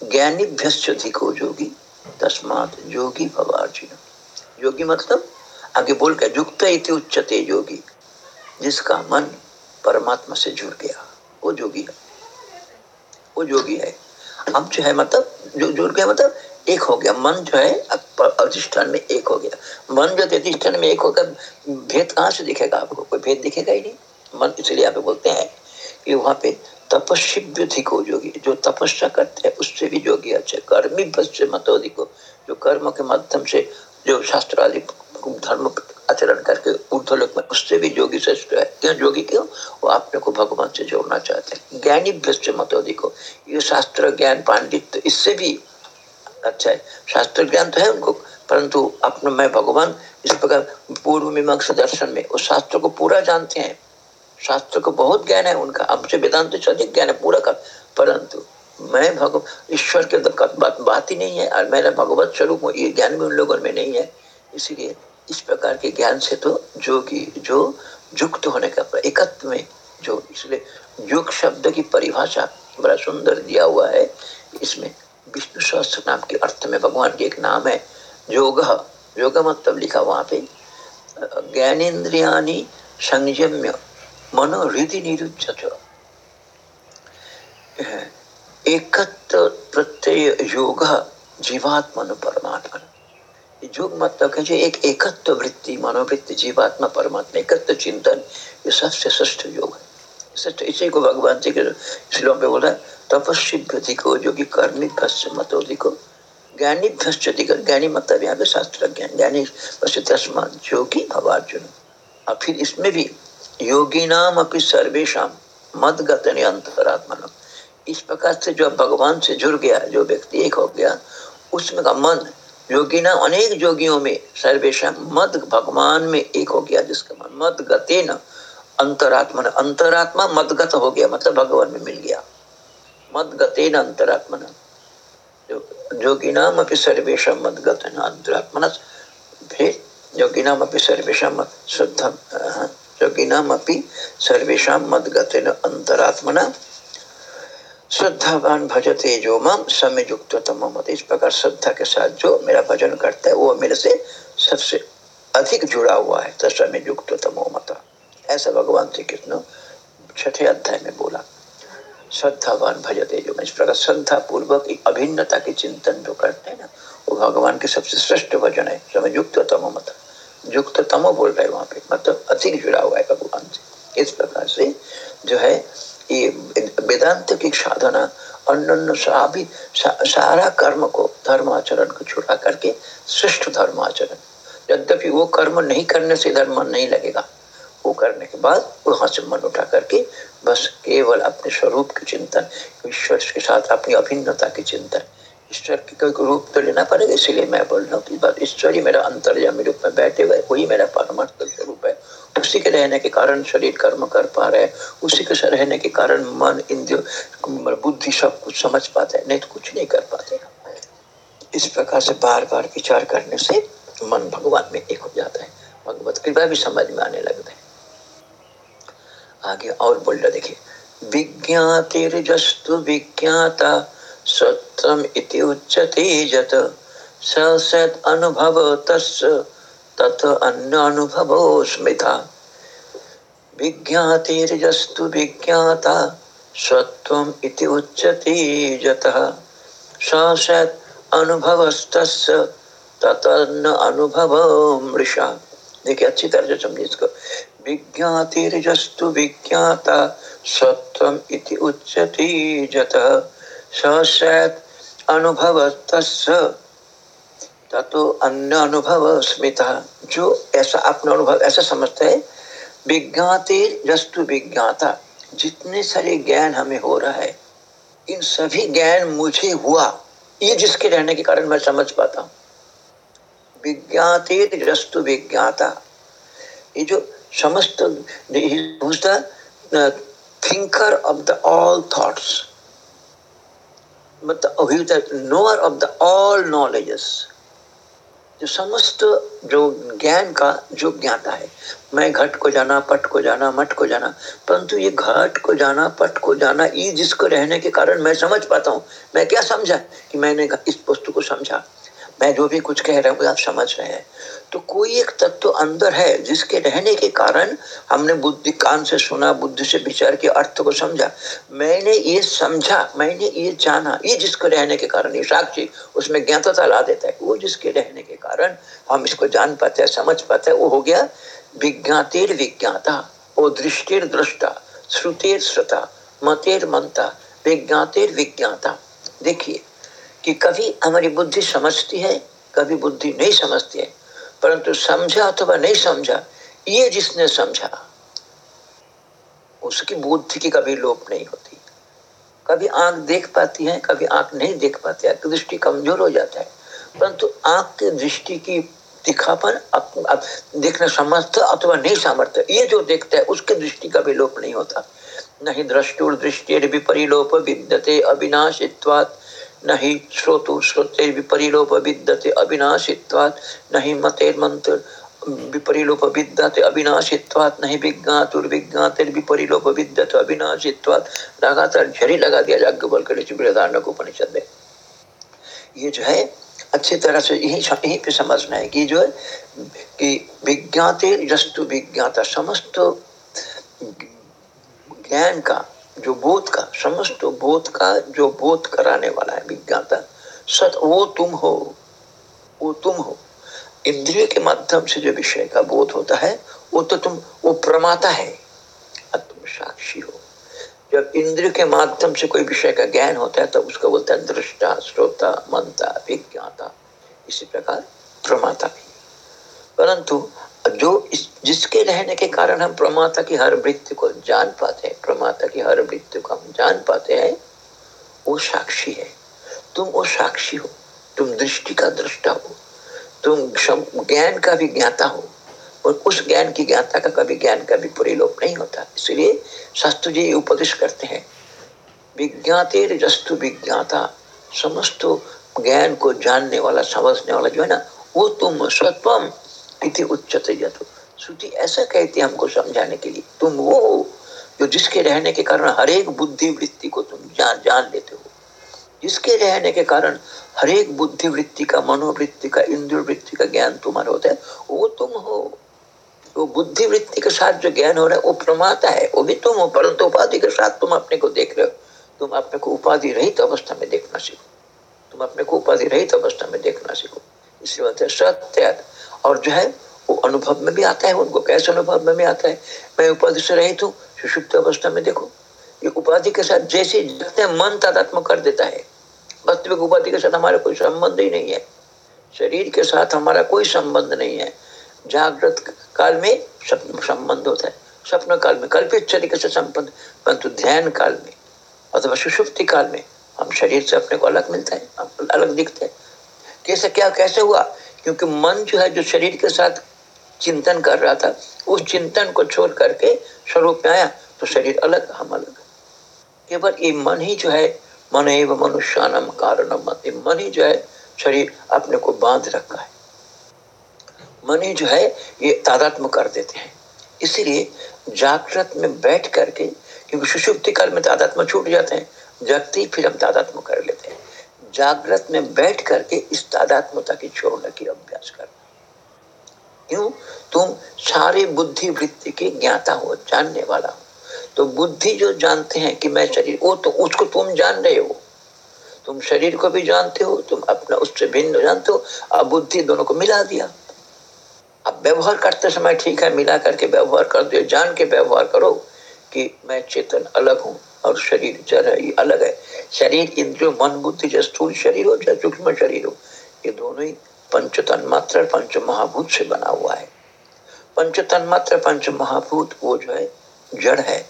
ज्ञानीभ्यधिको योगी तस्मात योगी भवार्जुन। योगी मतलब आगे बोल के युक्त इति उच्चते योगी जिसका मन परमात्मा से जुड़ गया, वो योगी है। वो योगी है। अब जो है मतलब जो जुड़ गया मतलब एक हो गया। मन जो है अधिष्ठान में एक हो गया। मन जो अधिष्ठान में एक होगा भेद कहाँ से दिखेगा आपको? कोई भेद दिखेगा ही नहीं। मन इसलिए आप बोलते हैं कि वहाँ पे तपस्वी को योगी जो तपस्या करते हैं, उससे भी योगी अच्छे कर्मी बच्चे मतोधिको जो कर्म के माध्यम से, जो शास्त्र आदि धर्म आचरण करके ऊर्धलोक में, उससे भी योगी श्रेष्ठ है। क्यों योगी क्यों? वो अपने को भगवान से जोड़ना चाहते हैं। ज्ञानी भ्रष्ट मतोधिको ये शास्त्र ज्ञान पांडित्य इससे भी अच्छा है। शास्त्र ज्ञान तो है उनको, परंतु अपने मैं भगवान, इस प्रकार पूर्व मीमांसा दर्शन में, उस शास्त्र को पूरा जानते हैं। शास्त्र को बहुत ज्ञान है उनका हमसे वेदांत से अधिक ज्ञान है पूरा कर। परंतु मैं भगवान ईश्वर के बात, बात ही नहीं है और मेरा भगवत स्वरूप ये ज्ञान भी उन लोगों में नहीं है। इसीलिए इस प्रकार के ज्ञान से तो जो की जो युक्त होने का एकत्व में जो इसलिए युग शब्द की परिभाषा बड़ा सुंदर दिया हुआ है। इसमें विष्णु सहस्त्र नाम के अर्थ में भगवान के एक नाम है योग योग मतलब लिखा वहाँ पे ज्ञानेन्द्रिया संयम्य मनोहृदय निरुद्ध एकत्व प्रत्यय योग जीवात्मा परमात्मा। योग मतलब है जो एक एकत्व वृत्ति, मनोवृत्ति, जीवात्मा, परमात्मा एकत्व चिंतन, ये सबसे श्रेष्ठ योग है। इसी को भगवान जी के श्लोक में बोला, तपस्वी को जो कि कर्मी भ्रष्ट मतोधिको। ज्ञानी भ्रष्ट ज्ञानी मतलब यहाँ पे शास्त्र ज्ञान ज्ञानी तस्मा योगी भवार्जुन। और फिर इसमें भी योगी नाम अपनी सर्वेशा मद गतने अंतरात्मा इस प्रकार से जो भगवान से जुड़ गया, जो व्यक्ति एक हो गया, उसमें का मन योगी ना अनेक योगियों में सर्वेशा मद भगवान में एक हो गया, जिसका मन मद गते न अंतरात्मा अंतरात्मा मदगत हो गया मतलब भगवान में मिल गया। मदगतेन अंतरात्मन। योगिनाम अपि सर्वेशा मदगतेन अंतरात्मन फिर योगिनाम अपि सर्वेशा मत शुद्धम योगिनाम अपि सर्वेशा मदगतेन श्रद्धावान भजते जो मम समय युक्त मत इस प्रकार श्रद्धा के साथ जो मेरा भजन करता है, वो मेरे से सबसे अधिक जुड़ा हुआ है। तो समय युक्त तमो मत ऐसा भगवान श्री कृष्ण छठे अध्याय में बोला, श्रद्धावान भजते जो इस प्रकार श्रद्धा पूर्वक अभिन्नता के चिंतन जो करते हैं ना, वो भगवान के सबसे श्रेष्ठ भजन है। समय युक्त तमो मत युक्त तमो बोल रहे वहाँ पे। मतलब अधिक जुड़ा हुआ है भगवान से। इस प्रकार से जो है, ये वेदांत की साधना अन्य साभी सारा कर्म को, धर्म आचरण को छुड़ा करके श्रेष्ठ धर्म आचरण। यद्यपि वो कर्म नहीं करने से धर्म नहीं लगेगा। वो करने के बाद वहाँ से मन उठा करके बस केवल अपने स्वरूप की चिंतन, ईश्वर के साथ अपनी अभिन्नता की चिंतन। ईश्वर की कोई रूप तो लेना पड़ेगा, इसीलिए मैं बोल रहा हूँ ईश्वर ही मेरा अंतर्जामी रूप में बैठे हुए वही मेरा परमार्थ स्वरूप है। उसी के रहने के कारण शरीर कर्म कर पा रहे हैं, उसी के रहने के कारण मन बुद्धि सब कुछ समझ पाते हैं, नहीं तो कुछ नहीं कर पाते। इस प्रकार से बार बार विचार करने से मन भगवान में एक हो जाता है। भगवत कृपा भी समझ में आने लगते हैं। आगे और बोल रहा देखिए, विज्ञातिर्जस्तु विज्ञाता सत्यम इति उच्यते जत सत अनुभव तस्य तथ अन्य अनुभवो स्मृता विज्ञातिर्जस्तु विज्ञाता, सत्वम इति उच्यते जतः सत अनुभवस्तस्य ततन्न अनुभव मृषा। देखिए, अच्छी तरह से समझिए इसको। विज्ञातिर्जस्तु विज्ञाता, सत्वम इति उच्यते जतः अनुभव ततो अन्य अनुभव स्मिता जो ऐसा अपना अनुभव ऐसा समझते है विज्ञाते जस्तु विज्ञाता जितने सारे ज्ञान हमें हो रहा है इन सभी ज्ञान मुझे हुआ ये जिसके रहने के कारण मैं समझ पाता हूँ विज्ञाते जस्तु विज्ञाता ये जो समस्त thinker of the all thoughts मतलब knower of the all knowledges जो समस्त जो ज्ञान का जो ज्ञाता है। मैं घट को जाना, पट को जाना मठ को जाना, परंतु ये घट को जाना, पट को जाना ये जिसको रहने के कारण मैं समझ पाता हूँ। मैं क्या समझा कि मैंने इस वस्तु को समझा? मैं जो भी कुछ कह रहा हूँ, आप समझ रहे हैं। तो कोई एक तत्व तो अंदर है जिसके रहने के कारण हमने बुद्धि कान से सुना, बुद्धि से विचार के अर्थ को समझा। मैंने ये समझा, मैंने ये जाना, ये जिसको रहने के कारण, ये साक्षी, उसमें ज्ञातता ला देता है, वो जिसके रहने के कारण हम इसको जान पाते हैं, समझ पाते हैं, वो हो गया विज्ञातेर विज्ञाता, वो दृष्टिर दृष्टा, श्रुतिर श्रुता, मतेर मनता, विज्ञातेर विज्ञाता। देखिए कि कभी हमारी बुद्धि समझती है, कभी बुद्धि नहीं समझती है परंतु समझा अथवा नहीं समझा। ये जिसने समझा, उसकी बुद्धि की कभी लोप नहीं होती। कभी आँख देख पाती है, कभी आँख नहीं देख पाती है दृष्टि कमज़ोर हो जाता है। परंतु आँख की दृष्टि की दिखापन देखना समर्थ अथवा नहीं सामर्थ्य। ये जो देखता है, उसके दृष्टि का भी लोप नहीं होता। नहीं दृष्टुर दृष्टि विपरिलोप विद्यते अविनाशित्वात्। न हि श्रोतु श्रोते विपरीलोप विद्यते अविनाशित्वात् न हि मंत्र विपरीलोप विद्यते अविनाशित्वात्, नहीं विद्यते अविनाशित्वात्। लगातार झरी लगा दिया जाग्ञ बल कर बृहदारण्यक उपनिषद ये जो है, अच्छी तरह से यही यही पे समझना है कि जो है, कि विज्ञाते विज्ञाता, समस्त ज्ञान का जो बोध का, समस्त बोध का जो बोध कराने वाला है विज्ञाता, सत वो तुम हो, वो तुम हो। इंद्रिय के माध्यम से जो विषय का बोध होता है, वो तो तुम, वो प्रमाता है, और तुम साक्षी हो। जब इंद्रिय के माध्यम से कोई विषय का ज्ञान होता है, तब तो उसका बोलता है दृष्टा, श्रोता मनता विज्ञाता। इसी प्रकार प्रमाता भी। परंतु जो इस, जिसके रहने के कारण हम प्रमाता की हर वृत्ति को जान पाते हैं, प्रमाता की हर वृत्ति को हम जान पाते हैं, वो साक्षी है। तुम वो साक्षी हो, तुम दृष्टि का दृष्टा हो, तुम ज्ञान का भी ज्ञाता हो, और उस ज्ञान की ज्ञाता का कभी ज्ञान का भी परिलोप नहीं होता। इसलिए शास्त्र जी उपदेश करते हैं, विज्ञाते जस्तु विज्ञाता, समस्त ज्ञान को जानने वाला, समझने वाला जो है ना, वो तुम स्वत्वम इति उच्चते जतो श्रुति, ऐसा कहती है हमको समझाने के लिए। तुम वो हो जो जिसके रहने के कारण हर एक बुद्धि वृत्ति को तुम जान जान लेते हो। जिसके रहने के कारण हर एक बुद्धि वृत्ति का, मनोवृत्ति का इंद्र वृत्ति का ज्ञान तुम्हारा होता है, वो तुम हो। वो बुद्धि वृत्ति के साथ जो ज्ञान हो रहा है, वो प्रमाता है, वो भी तुम हो, परंतु उपाधि के साथ तुम अपने को देख रहे हो। तुम अपने को उपाधि रहित अवस्था में देखना सीखो। तुम अपने को उपाधि रहित अवस्था में देखना सीखो। इसी इसलिए सत्य और जो है, वो अनुभव में भी आता है, उनको कैसे अनुभव में भी आता है। मैं उपाधि से रहित हूँ, सुषुप्त अवस्था में देखो, ये उपाधि के साथ जैसे जगते मन तादात्म कर देता है, वास्तविक उपाधि के साथ हमारा कोई संबंध ही नहीं है। शरीर के साथ हमारा कोई संबंध नहीं है। जागृत काल में संबंध होता है, स्वप्न काल में, कल्पित तरीके से संबंध, परंतु ध्यान काल में अथवा सुषुप्ति काल में हम शरीर से अपने को अलग मिलता है अलग दिखते हैं। कैसे, क्या, कैसे हुआ? क्योंकि मन जो है, जो शरीर के साथ चिंतन कर रहा था, उस चिंतन को छोड़ करके स्वरूप में आया तो शरीर अलग, हम अलग। केवल ये मन ही जो है, मन एवं मनुष्यानम कारण मन ही जो है, शरीर अपने को बाँध रखा है। मन ही जो है, ये तादात्म कर देते हैं। इसीलिए जागृत में बैठ करके, क्योंकि सुषुप्ति काल में तादात्म छूट जाते हैं, जगती फिर हम तादात्म कर लेते हैं। जागृत में बैठ करके इस तादात्मता की छोड़ने की अभ्यास कर। क्यों? तुम सारे बुद्धि वृत्ति के ज्ञाता हो, जानने वाला हो। तो बुद्धि जो जानते हैं कि मैं शरीर, वो तो उसको तुम जान रहे हो। तुम शरीर को भी जानते हो, तुम अपना, उससे भिन्न जानते हो। अब बुद्धि दोनों को मिला दिया। अब व्यवहार करते समय ठीक है, मिला करके व्यवहार कर दो जान के व्यवहार करो कि मैं चेतन अलग हूँ। और शरीर जड़ है अलग है। शरीर इंद्रियो, मन, बुद्धि जो स्थूल शरीर हो, चाहे सूक्ष्म शरीर हो, ये दोनों ही पंच तन मात्र पंच महाभूत से बना हुआ है। पंच तन मात्र पंच महाभूत वो जो है, जड़ है।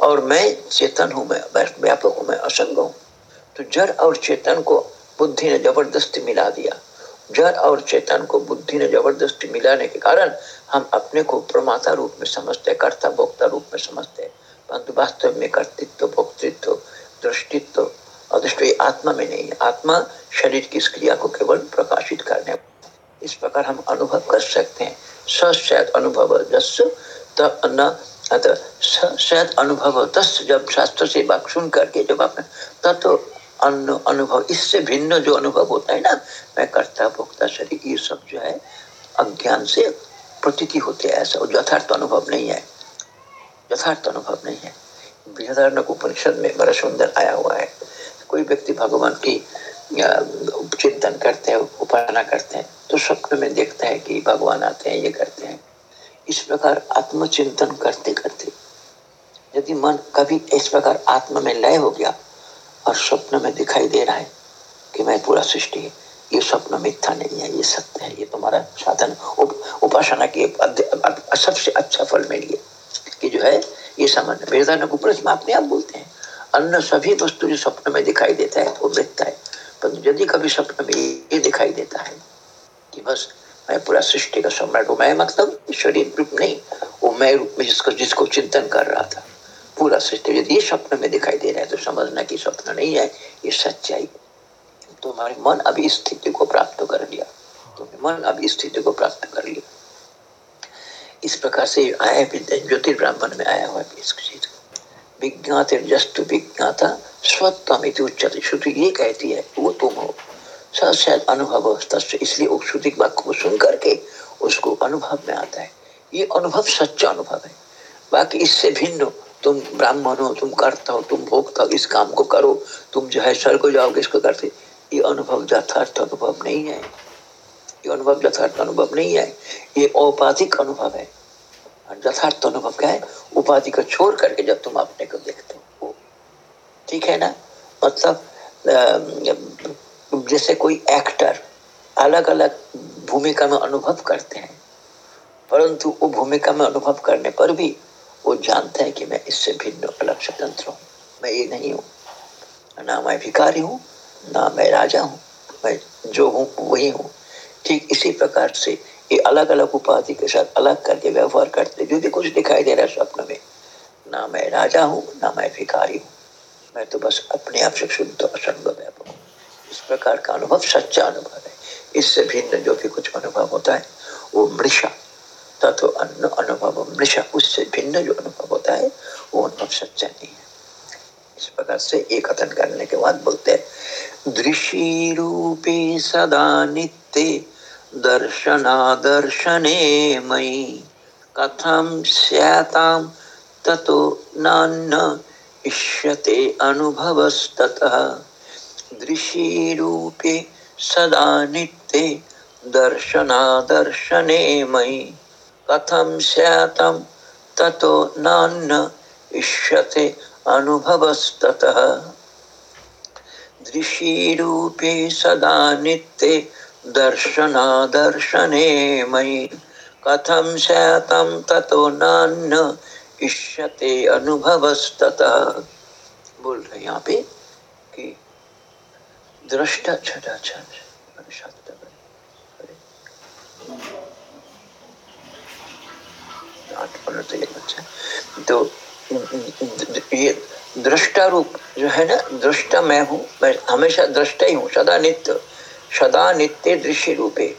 और मैं चेतन हूँ, मैं व्यापक हूँ, मैं असंग हूँ। तो जड़ और चेतन को बुद्धि ने ज़बरदस्ती मिला दिया। जड़ और चेतन को बुद्धि ने ज़बरदस्ती मिलाने के कारण हम अपने को प्रमाता रूप में समझते कर्ता भोक्ता रूप में समझते परंतु वास्तव में कर्तृत्व, भोक्तृत्व, दृष्टित्व, अदृष्ट आत्मा में नहीं, आत्मा शरीर की इस क्रिया को केवल प्रकाशित करने इस प्रकार हम अनुभव कर सकते हैं। सशायद अनुभव शायद अनुभव तस् जब शास्त्र से बात सुन करके जब आपने तत्व अन्न अनुभव, इससे भिन्न जो अनुभव होता है ना, मैं करता, भोक्ता, शरीर, ये सब जो है, अज्ञान से प्रतीति होते हैं ऐसा यथार्थ अनुभव नहीं है। यथार्थ अनुभव नहीं है। बृहदारण्य उपनिषद में बड़ा सुंदर आया हुआ है। कोई व्यक्ति भगवान की चिंतन करते हैं उपासना करते हैं तो स्वप्न में देखते हैं कि भगवान आते हैं ये करते हैं। इस प्रकार आत्मचिंतन करते करते यदि मन कभी इस प्रकार आत्मा में लय हो गया और स्वप्न में दिखाई दे रहा है कि मैं पूरा सृष्टि है ये स्वप्न मिथ्या नहीं है ये सत्य है ये तुम्हारा साधन उप, उपासना की सबसे अच्छा फल मिल गया कि जो है, ये समझ वेदान उपनिषद में अपने आप बोलते हैं। अन्य सभी वस्तु जो स्वप्न में दिखाई देता है, वो मिथ्या है। परंतु यदि कभी स्वप्न में ये दिखाई देता है कि बस मैं पूरा सृष्टि का सम्राट हूँ, मैं मतलब शरीर रूप नहीं, वो मैं रूप में जिसको जिसको चिंतन कर रहा था। पूरा सृष्टि यदि स्वप्न में दिखाई दे रहा है तो समझना कि स्वप्न नहीं है, ये सच्चाई तो हमारे मन अभी स्थिति को प्राप्त कर लिया। तो मन अभी स्थिति को प्राप्त कर लिया। इस प्रकार से आया ज्योतिर्ब्राह्मण में आया हुआ विज्ञात जस्तु विज्ञाता उच्चते। श्रुति ये कहती है, वो तुम हो। अनुभव इसलिए श्रुति वाक्य को सुन करके उसको अनुभव में आता है। ये अनुभव सच्चा अनुभव है। बाकी इससे भिन्न तुम ब्राह्मण हो, तुम करता हो, तुम भोगता हो, इस काम को करो। तुम जो है स्वर्ग जाओगे, इसको करते। ये अनुभव यथार्थ अनुभव नहीं है। ये अनुभव यथार्थ अनुभव नहीं है। ये औपाधिक अनुभव है। यथार्थ अनुभव क्या है? उपाधि को छोड़ करके जब तुम अपने को देखते हो। ठीक है ना? मतलब जैसे कोई एक्टर अलग अलग भूमिका में अनुभव करते हैं, परंतु वो भूमिका में अनुभव करने पर भी वो जानते हैं कि मैं इससे भिन्न अलग स्वतंत्र हूँ। मैं ये नहीं हूँ। ना मैं भिकारी हूँ, ना मैं राजा हूँ। मैं जो हूँ, वही हूँ। ठीक इसी प्रकार से ये अलग अलग उपाधि के साथ अलग करके व्यवहार करते जो भी कुछ दिखाई दे रहा है स्वप्न में। ना मैं राजा हूँ, ना मैं भिकारी हूँ। मैं तो बस अपने आप से शुद्ध असंग व्यापक हूँ। इस प्रकार का अनुभव सच्चा अनुभव है। इससे भिन्न जो भी कुछ अनुभव होता है, वो मृषा तत्व अन्न अनुभव मृषा, उससे भिन्न जो अनुभव होता है, वो अनुभव सच्चा नहीं है। इस प्रकार से एक कथन करने के बाद बोलते हैं, दृषि रूपे सदा नित्य दर्शना दर्शने मई कथम स्याताम ततो नान्न इष्यते अनुभवस्ततः। दृषि रूपे सदा नित्य दर्शना दर्शने मई कथम स्यातम ततो नान्न इष्यते अनुभवस्ततः। दृशीरूपे सदा नित्ये दर्शनादर्शने मयि कथम स्यातम ततो नान्न इष्यते अनुभवस्ततः बोल रहे यहाँ पे कि दृष्टा छठा छठ तो ये दृष्टा रूप जो है ना दृष्टा मैं हूँ मैं हमेशा दृष्टा ही हूँ सदा नित्य सदा नित्य दृश्य रूपे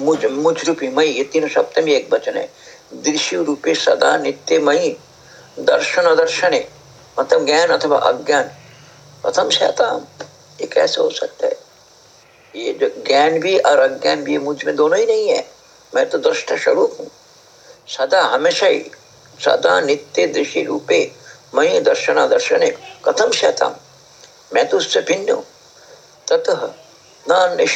मुझ मुझ रूपी मई ये तीनों सप्तमी एक वचन है। दृश्य रूपे सदा नित्य मई दर्शन अदर्शन मतलब ज्ञान अथवा अज्ञान। प्रथम शैता ये कैसे हो सकता है? ये जो ज्ञान भी और अज्ञान भी मुझमें दोनों ही नहीं है। मैं तो दृष्टा स्वरूप हूँ। सदा हमेशा ही, सदा नित्य दृश्य रूपे मई दर्शन दर्शन कथम शैताम मैं तो उससे भिन्न हूँ। ततः न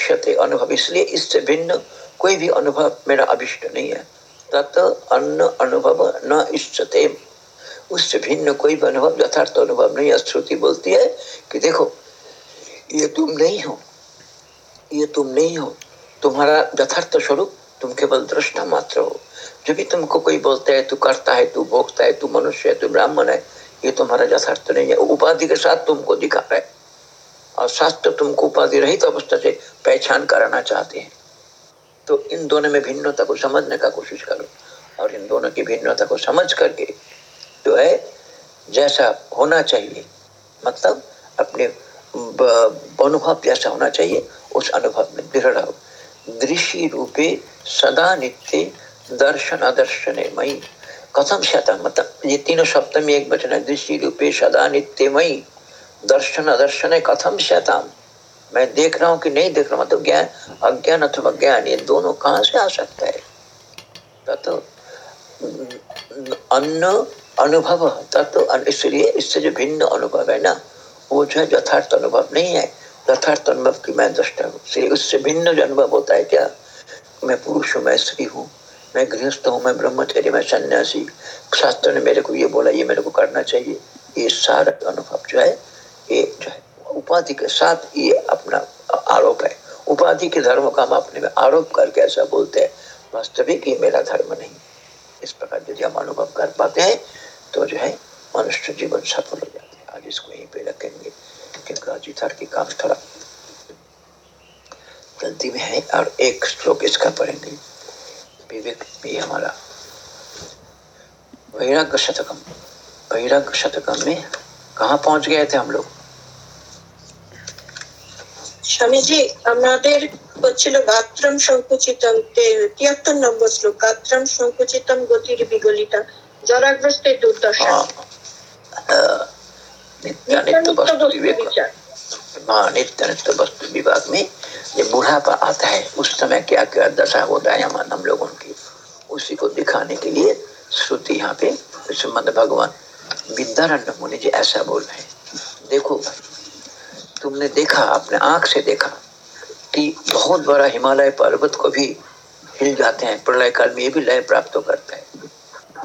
अनुभव। इसलिए इससे भिन्न कोई भी अनुभव मेरा अभिष्ट नहीं है। तत अन्न अनुभव न इष्टते। उससे भिन्न कोई भी अनुभव, यथार्थ अनुभव नहीं। है श्रुति बोलती है कि देखो, ये तुम नहीं हो। ये तुम नहीं हो। तुम्हारा यथार्थ स्वरूप तुम केवल दृष्टा मात्र हो। जो भी तुमको कोई बोलता है, तू करता है, तू भोगता है, तू मनुष्य है, तू ब्राह्मण है, ये तुम्हारा यथार्थ नहीं है। उपाधि के साथ तुमको दिखा रहा है। और शास्त्र तुमको उपाधि रहित तो अवस्था से पहचान कराना चाहते हैं। तो इन दोनों में भिन्नता को समझने का कोशिश करो और इन दोनों की भिन्नता को समझ करके जो है, जैसा होना चाहिए मतलब अपने अनुभव जैसा होना चाहिए, उस अनुभव में दृढ़ हो दृश्य रूपे सदा नित्य दर्शन अदर्शन मई कथम शतम? मतलब ये तीनों सप्तमी एक वचन है, दृश्य रूपे सदा नित्य मई दर्शन अदर्शन कथम शताम मैं देख रहा हूँ कि नहीं देख रहा मतलब ज्ञान, अज्ञान अथवा ज्ञान, ये दोनों कहाँ से आ सकता है? तो अन्न अनुभव, तत्व इसलिए इससे जो भिन्न अनुभव है ना, वो जो है यथार्थ अनुभव नहीं है। यथार्थ अनुभव की मैं दृष्टा हूँ, इसलिए उससे भिन्न जो अनुभव होता है क्या? मैं पुरुष हूँ, मैं स्त्री हूँ, मैं गृहस्थ हूँ, मैं ब्रह्मचर्य, मैं सन्यासी। शास्त्र ने मेरे को ये बोला, ये मेरे को करना चाहिए। ये सारा अनुभव जो है ये जो है, उपाधि के साथ ये अपना आरोप है। उपाधि के धर्म का हम अपने में आरोप करके ऐसा बोलते हैं। वास्तविक ये मेरा धर्म नहीं इस प्रकार यदि हम अनुभव कर पाते हैं तो जो है, मनुष्य जीवन सफल हो जाते हैं। आज इसको यहीं पे रखेंगे, क्योंकि आज इधर की काम थोड़ा गलती में है, और एक श्लोक इसका पढ़ेंगे। विवेक भी हमारा। वैराग्य शतकम। वैराग्य शतकम में कहा पहुँच गए थे हम लोग? স্বামীজি আমাদের হচ্ছিল গাত্রম সংকুচিতম তিয়াত্তর নম্বর শ্লোক গাত্রম সংকুচিতম গতির বিগলিতা জরাগ্রস্ত দুর্দশা नित्य नित्य वस्तु विभाग में जब बुढ़ापा आता है उस समय क्या क्या दशा होता है हमारे हम लोगों की उसी को दिखाने के लिए श्रुति यहाँ पे संबंध भगवान विद्यारण्य मुनि जी ऐसा बोल रहे हैं देखो तुमने देखा, अपने आँख से देखा कि बहुत बड़ा हिमालय पर्वत को भी हिल जाते हैं। प्रलय काल में ये भी लय प्राप्त करता है।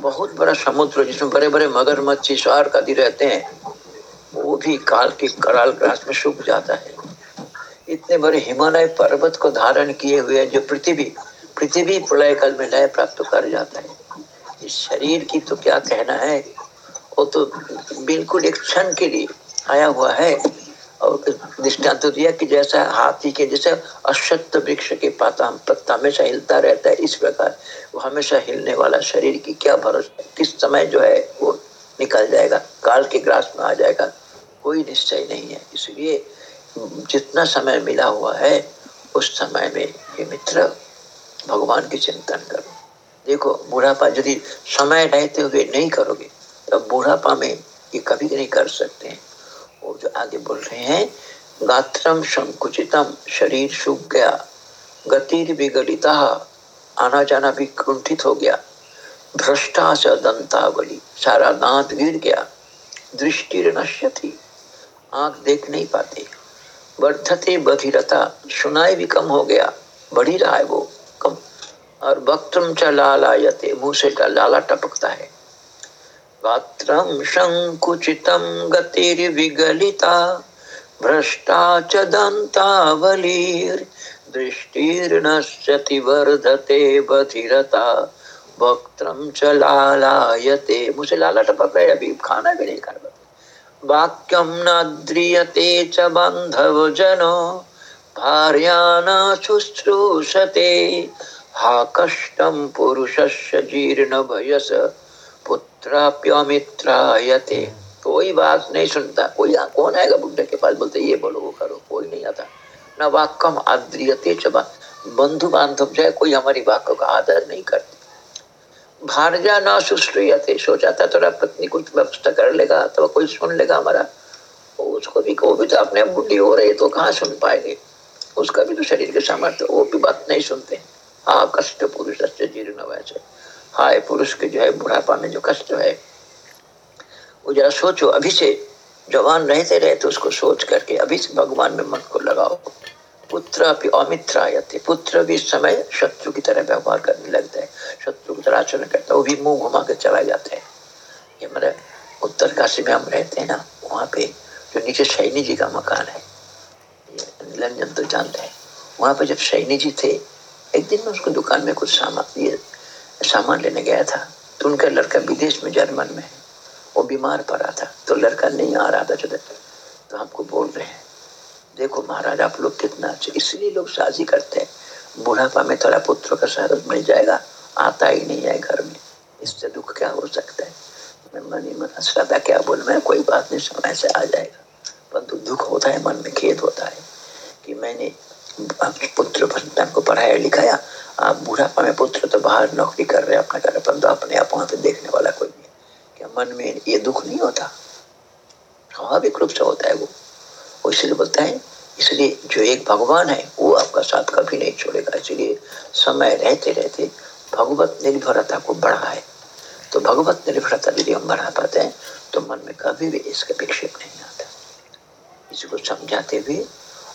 बहुत बड़ा समुद्र जिसमें बड़े बड़े मगरमच्छ स्वार आदि रहते हैं, वो भी काल के कराल ग्रास में सूख जाता है। इतने बड़े हिमालय पर्वत को धारण किए हुए जो पृथ्वी पृथ्वी प्रलय काल में लय प्राप्त कर जाता है। इस शरीर की तो क्या कहना है? वो तो बिल्कुल एक क्षण के लिए आया हुआ है। दृष्टांत दिया कि जैसा हाथी के, जैसे अश्वत्थ वृक्ष के पाता पत्ता हमेशा हिलता रहता है, इस प्रकार वो हमेशा हिलने वाला शरीर की क्या भरोसा, किस समय जो है वो निकल जाएगा, काल के ग्रास में आ जाएगा, कोई निश्चय नहीं है। इसलिए जितना समय मिला हुआ है, उस समय में ये मित्र भगवान की चिंतन करो। देखो, बुढ़ापा यदि समय रहते हुए नहीं करोगे तो बुढ़ापा में ये कभी नहीं कर सकते हैं। वो जो आगे बोल रहे हैं गात्रम संकुचितम शरीर सूख गया, गतिर विगलिता आना जाना भी कुंठित हो गया, भ्रष्टा से दंतावली, सारा दांत गिर गया, दृष्टि नश्य थी आँख देख नहीं पाते, वर्धते बधिरता, सुनाई भी कम हो गया, बढ़ी रहा है वो कम, और वक्तम च लालायते, मुँह से लाला टपकता है। गात्रं सङ्कुचितं गतिर्विगलिता, भ्रष्टा च दन्तावलीर्दृष्टिर्नश्यति वर्धते बधिरता। वक्त्रं च लालायते, मुझे लाला टपक खाना भी नहीं कर पाते वाक्यम न द्रियते च बंधव जनो भार्या न शुश्रूषते। हा कष्टम पुरुषस्य जीर्ण भयस पुत्राप्यमित्रायते कोई बात नहीं सुनता। कोई आ, कौन आएगा बुढ़े के पास? बोलते ये बोलो वो करो कोई नहीं आता। न वाक्यम आद्रियते चबा बंधु बांधव जो कोई हमारी वाक्यों का आदर नहीं करते। भारजा ना सुश्रीयते सोचा था थोड़ा पत्नी कुछ व्यवस्था कर लेगा तो कोई सुन लेगा हमारा। उसको भी वो भी तो अपने बुढ़ी हो रही तो कहाँ सुन पाएँगे? उसका भी तो शरीर के सामर्थ्य वो भी बात नहीं सुनते। हाँ कष्ट पुरुष जीर्ण वैसे। हाय पुरुष के जो है बुढ़ापा में जो कष्ट है, वो जरा सोचो, अभी से जवान रहते रहे तो उसको सोच करके अभी से भगवान में मन को लगाओ। पुत्र अमित्रायते पुत्र भी समय शत्रु की तरह व्यवहार करने लगता है। शत्रु की तरह आचरण करता है, वो भी मुँह घुमा के चला जाता है। ये मेरे उत्तर काशी में हम रहते हैं ना, वहाँ पे जो नीचे सैनी जी का मकान है निरंजन तो जानते हैं। वहाँ पे जब सैनी जी थे, एक दिन में उसको दुकान में कुछ सामान, ये सामान लेने गया था। तो उनका लड़का विदेश में जर्मन में। वो बीमार पड़ा था। तो लड़का नहीं आ रहा था जो तो हमको बोल रहे हैं, देखो महाराज, आप लोग कितना अच्छे इसलिए लोग शादी करते हैं। बुढ़ापा में थोड़ा पुत्र का शहर मिल जाएगा। आता ही नहीं है घर में। इससे दुख क्या हो सकता है? मैं मन ही मन श्रद्धा क्या बोल मैं? कोई बात नहीं समय से आ जाएगा। परंतु दुख होता है, मन में खेद होता है कि मैंने पुत्र को पढ़ाया लिखाया, आप बुढ़ापा में पुत्र तो बाहर नौकरी कर रहे अपना कर रहे परंतु अपने आप वहाँ पे देखने वाला कोई नहीं क्या मन में ये दुख नहीं होता? स्वाभाविक रूप से होता है वो। वो इसलिए बोलता है, इसलिए जो एक भगवान है, वो आपका साथ कभी नहीं छोड़ेगा। इसलिए समय रहते रहते भगवत निर्भरता को बढ़ाए। तो भगवत निर्भरता यदि हम बढ़ा पाते हैं तो मन में कभी भी इसका विक्षेप नहीं आता। इसको समझाते हुए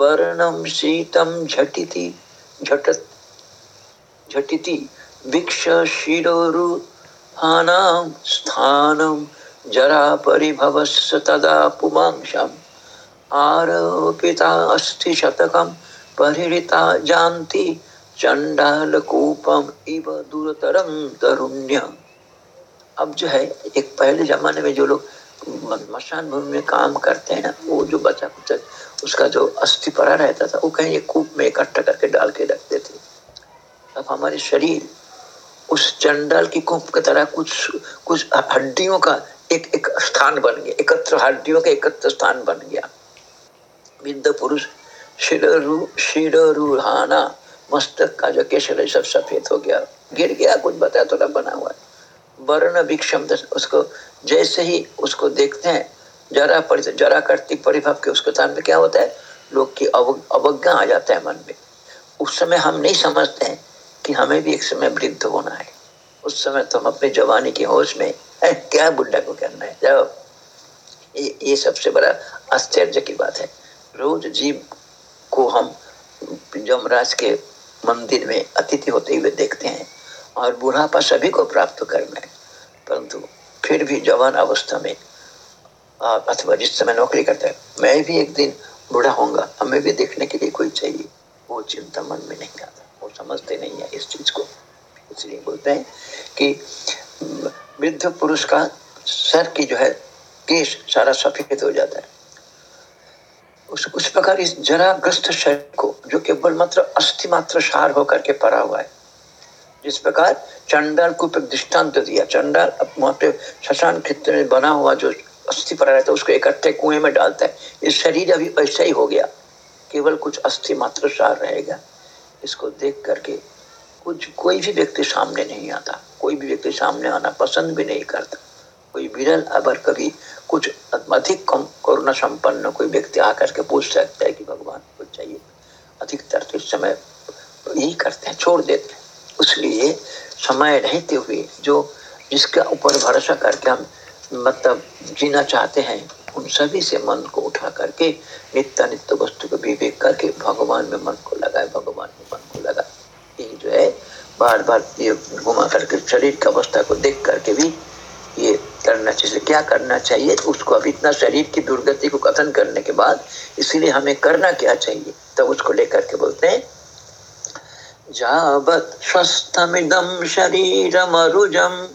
वर्णम शीतम झटिति झटत झटिति भिक्ष शिरोरु हानाम स्थानम जरा परिभवस्य तदा पुमांशम। आरोपिता अस्ति शतकम परिहृता जानती चंडाल कूपम इव दूरतरम तरुण्य अब जो है, एक पहले जमाने में जो लोग मशान भूमि में काम करते हैं ना वो जो बचा कुचा, उसका जो अस्थि पड़ा रहता था, वो कहीं कूप में इकट्ठा करके डाल के रखते थे। अब हमारे शरीर उस चंडाल की कूप की तरह कुछ कुछ हड्डियों का एक एक स्थान बन गया, एकत्र हड्डियों का एकत्र स्थान बन गया। विद्ध पुरुष शिरूहाना मस्तक का जो केशर सब सफ़ेद हो गया। गिर गया, कुछ बताया थोड़ा बना हुआ वर्ण विक्षम उसको जैसे ही उसको देखते हैं जरा जरा करती परिभाव के उसके स्थान में क्या होता है? लोग की अवज्ञा आ जाता है मन में। उस समय हम नहीं समझते हैं कि हमें भी एक समय वृद्ध होना है। उस समय तो हम अपने जवानी की होश में है क्या बुढ़ा को करना है? जाओ। ये, ये सबसे बड़ा आश्चर्य की बात है। रोज जीव को हम जमराज के मंदिर में अतिथि होते हुए देखते हैं। और बुढ़ापा सभी को प्राप्त करना है परंतु फिर भी जवान अवस्था में अथवा जिस समय नौकरी करता है, मैं भी एक दिन बूढ़ा होऊँगा। हमें भी देखने के लिए कोई चाहिए। वो चिंता मन में नहीं आता। वो समझते नहीं है इस चीज़ को। इसलिए बोलते हैं कि वृद्ध पुरुष का सर की जो है, केश सारा सफ़ेद हो जाता है। उस उस प्रकार इस जराग्रस्त शरीर को, जो केवल मात्र अस्थि मात्र सार होकर के पड़ा हुआ है जिस प्रकार चंडाल को दृष्टांत दिया, चंडाल वहाँ शशान क्षेत्र में बना हुआ जो अस्थि पड़ा रहता है, उसको इकट्ठे कुएँ में डालता है। ये शरीर अभी ऐसा ही हो गया, केवल कुछ अस्थि मात्र सार रहेगा। इसको देख करके कुछ, कोई भी व्यक्ति सामने नहीं आता, कोई भी व्यक्ति सामने आना पसंद भी नहीं करता। कोई विरल अबर कभी कुछ अधिक कम करुणा संपन्न कोई व्यक्ति आकर के पूछ सकता है कि भगवान को चाहिए। अधिकतर तो इस समय यही करते हैं, छोड़ देते हैं। इसलिए समय रहते हुए जो जिसके ऊपर भरोसा करके हम मतलब जीना चाहते हैं, उन सभी से मन को उठा करके नित्य नित्य वस्तु को विवेक करके भगवान में मन को लगाए, भगवान में मन को लगाए। ये जो है बार बार ये घुमा करके, शरीर की अवस्था को देख करके भी ये करना चाहिए। क्या करना चाहिए? उसको अब इतना शरीर की दुर्गति को कथन करने के बाद इसलिए हमें करना क्या चाहिए? तब तो उसको लेकर के बोलते हैं जावत् स्वस्थमिदं शरीरमरुजं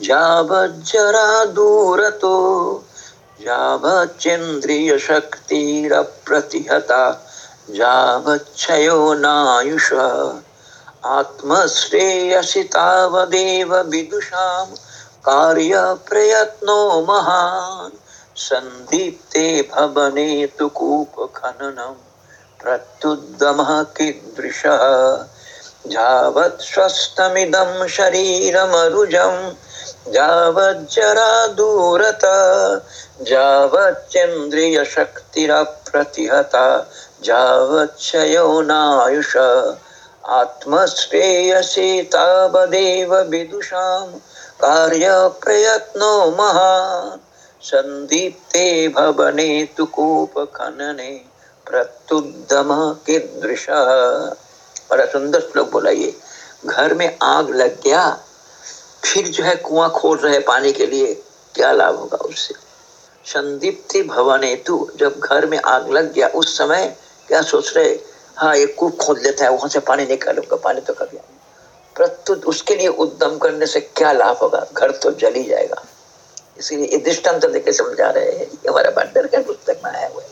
जावज्जरा दूरतो जावच्चेन्द्रियशक्तिरप्रतिहता जावच्छयो नायुष आत्मश्रेयसि तावदेव विदुषां, कार्यप्रयत्नो महान् सन्दीप्ते भवने तु कूपखननं प्रत्युद्यमः कीदृशः। जावत् स्वस्थमिदं शरीरमरुजं जावज्जरा दूरत जावच्चेन्द्रियशक्तिरप्रतिहता जावच्छयो नायुष। आत्मश्रेयसि तावदेव विदुषां कार्यप्रयत्नो महान्। संदीप्ते भवने तु कूपखनने प्रत्युद्यम कीदृश बड़ा सुंदर श्लोक बोला, ये घर में आग लग गया, फिर जो है कुआँ खोद रहे पानी के लिए, क्या लाभ होगा उससे? संदीप्ति भवने, तु जब घर में आग लग गया, उस समय क्या सोच रहे? हाँ एक कूप खोद लेता है, वहाँ से पानी निकालूँगा, पानी तो कभी प्रत्युत उसके लिए उद्यम करने से क्या लाभ होगा? घर तो जल ही जाएगा। इसलिए दृष्टांत देखे समझा रहे हैं हमारा बंदर का पुस्तक में आया हुआ है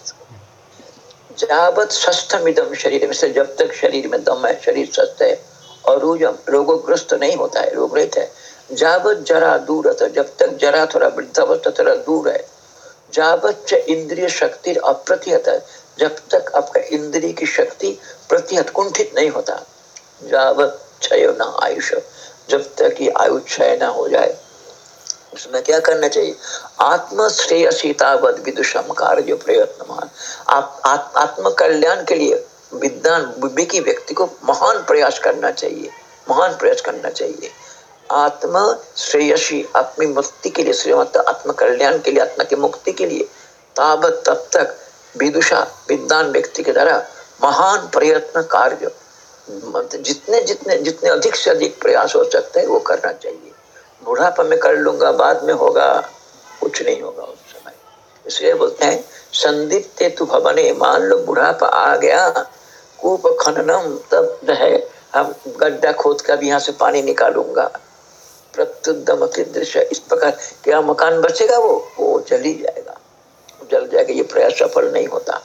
जावत स्वस्थम इदम शरीर में से जब तक शरीर में दम है शरीर स्वस्थ। है और रोगोग्रस्त नहीं होता है, रोग रहित है। जावत जरा दूर जब तक जरा थोड़ा वृद्धावस्था थोड़ा दूर है। जावत इंद्रिय शक्ति अप्रतिहत है, जब तक आपका इंद्रिय की शक्ति प्रतिहत कुंठित नहीं होता। जावत क्षय न आयुष जब तक ये आयु क्षय न हो जाए। उसमें क्या करना चाहिए? आत्म श्रेय सीतावद विदुषम कार्य प्रयत्न आप आत्म कल्याण के लिए विद्वान, विवेकी व्यक्ति को महान प्रयास करना चाहिए। महान प्रयास करना चाहिए। आत्म श्रेयसी अपनी मुक्ति के लिए श्रीमत आत्म कल्याण के लिए, आत्मा की मुक्ति के लिए ताबत तब तक विदुषा, विद्वान व्यक्ति के द्वारा महान प्रयत्न, कार्य, जितने जितने जितने अधिक से अधिक प्रयास हो सकते हैं, वो करना चाहिए। बुढ़ापा में कर लूँगा, बाद में होगा, कुछ नहीं होगा उस समय। इसलिए बोलते हैं संदिप्त तु भवने, मान लो बुढ़ापा आ गया, कूप खननम, तब है हम गड्ढा खोद कर यहाँ से पानी निकालूँगा। प्रत्युदम के दृश्य इस प्रकार क्या मकान बचेगा वो? वो जल ही जाएगा। जल जाएगा, ये प्रयास सफल नहीं होता।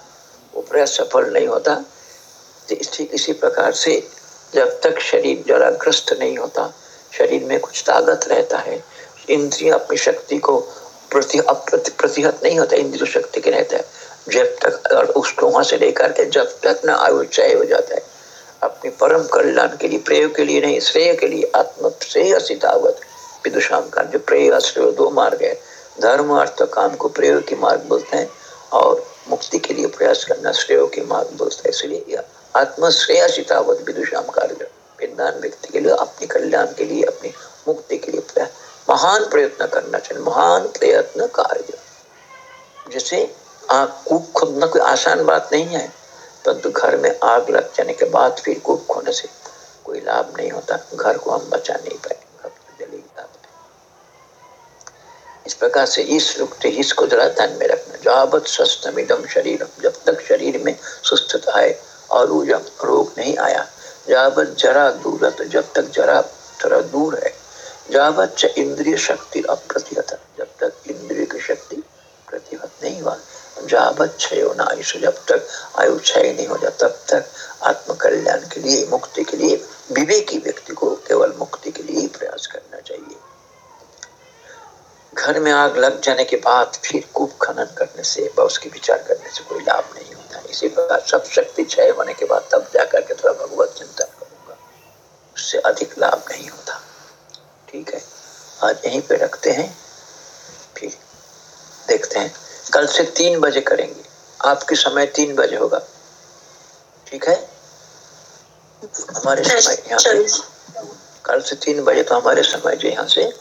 वो प्रयास सफल नहीं होता। तो इसी प्रकार से जब तक शरीर जरा ग्रस्त नहीं होता शरीर में कुछ ताकत रहता है, इंद्रिय अपनी शक्ति को प्रति प्रतिहत नहीं होता, इंद्रिय शक्ति के रहता है। जब तक उसको वहाँ से लेकर के जब तक न आयु चय हो जाता है, अपने परम कल्याण के लिए प्रयोग के लिए नहीं, श्रेय के लिए आत्म श्रेय सितावत विदुषाम का जो प्रेय श्रेय दो मार्ग है। धर्म अर्थ काम को प्रयोग के मार्ग बोलते हैं और मुक्ति के लिए प्रयास करना श्रेय के मार्ग बोलते हैं। इसलिए आत्म श्रेय सितावत विदुषाम कार्य विद्वान व्यक्ति के लिए, अपने कल्याण के लिए, अपनी मुक्ति के लिए महान प्रयत्न करना चाहिए, महान प्रयत्न कार्य। जैसे कूप खोदना कोई आसान बात नहीं है, परंतु घर में आग लग जाने के बाद फिर कूप खोने से कोई लाभ नहीं होता, घर को हम बचा नहीं पाएँगे इस प्रकार से इस रुकते इसको जरा ध्यान में रखना, जावत स्वस्थमिदम शरीर जब तक शरीर में सुस्थता है, और रोग नहीं आया जावत जरा दूर तो जब तक जरा थोड़ा दूर है जावत इंद्रिय शक्ति अप्रतिहत, जब तक इंद्रिय की शक्ति प्रतिहत नहीं हुआ जावत क्षय आयुष जब तक आयु क्षय नहीं हो जाए, तब तक आत्म कल्याण के लिए, मुक्ति के लिए, विवेकी व्यक्ति को केवल मुक्ति के लिए प्रयास करना चाहिए। घर में आग लग जाने के बाद फिर कूप खनन करने से व उसके विचार करने से कोई लाभ नहीं होता। इसी प्रकार सब शक्ति क्षय होने के बाद तब जाकर के थोड़ा भगवत चिंतन करूँगा। उससे अधिक लाभ नहीं होता। ठीक है? आज यहीं पे रखते हैं। फिर देखते हैं। कल से तीन बजे करेंगे। आपके समय तीन बजे होगा। ठीक है? हमारे समय यहाँ से कल से तीन बजे तो हमारे समय जो यहाँ से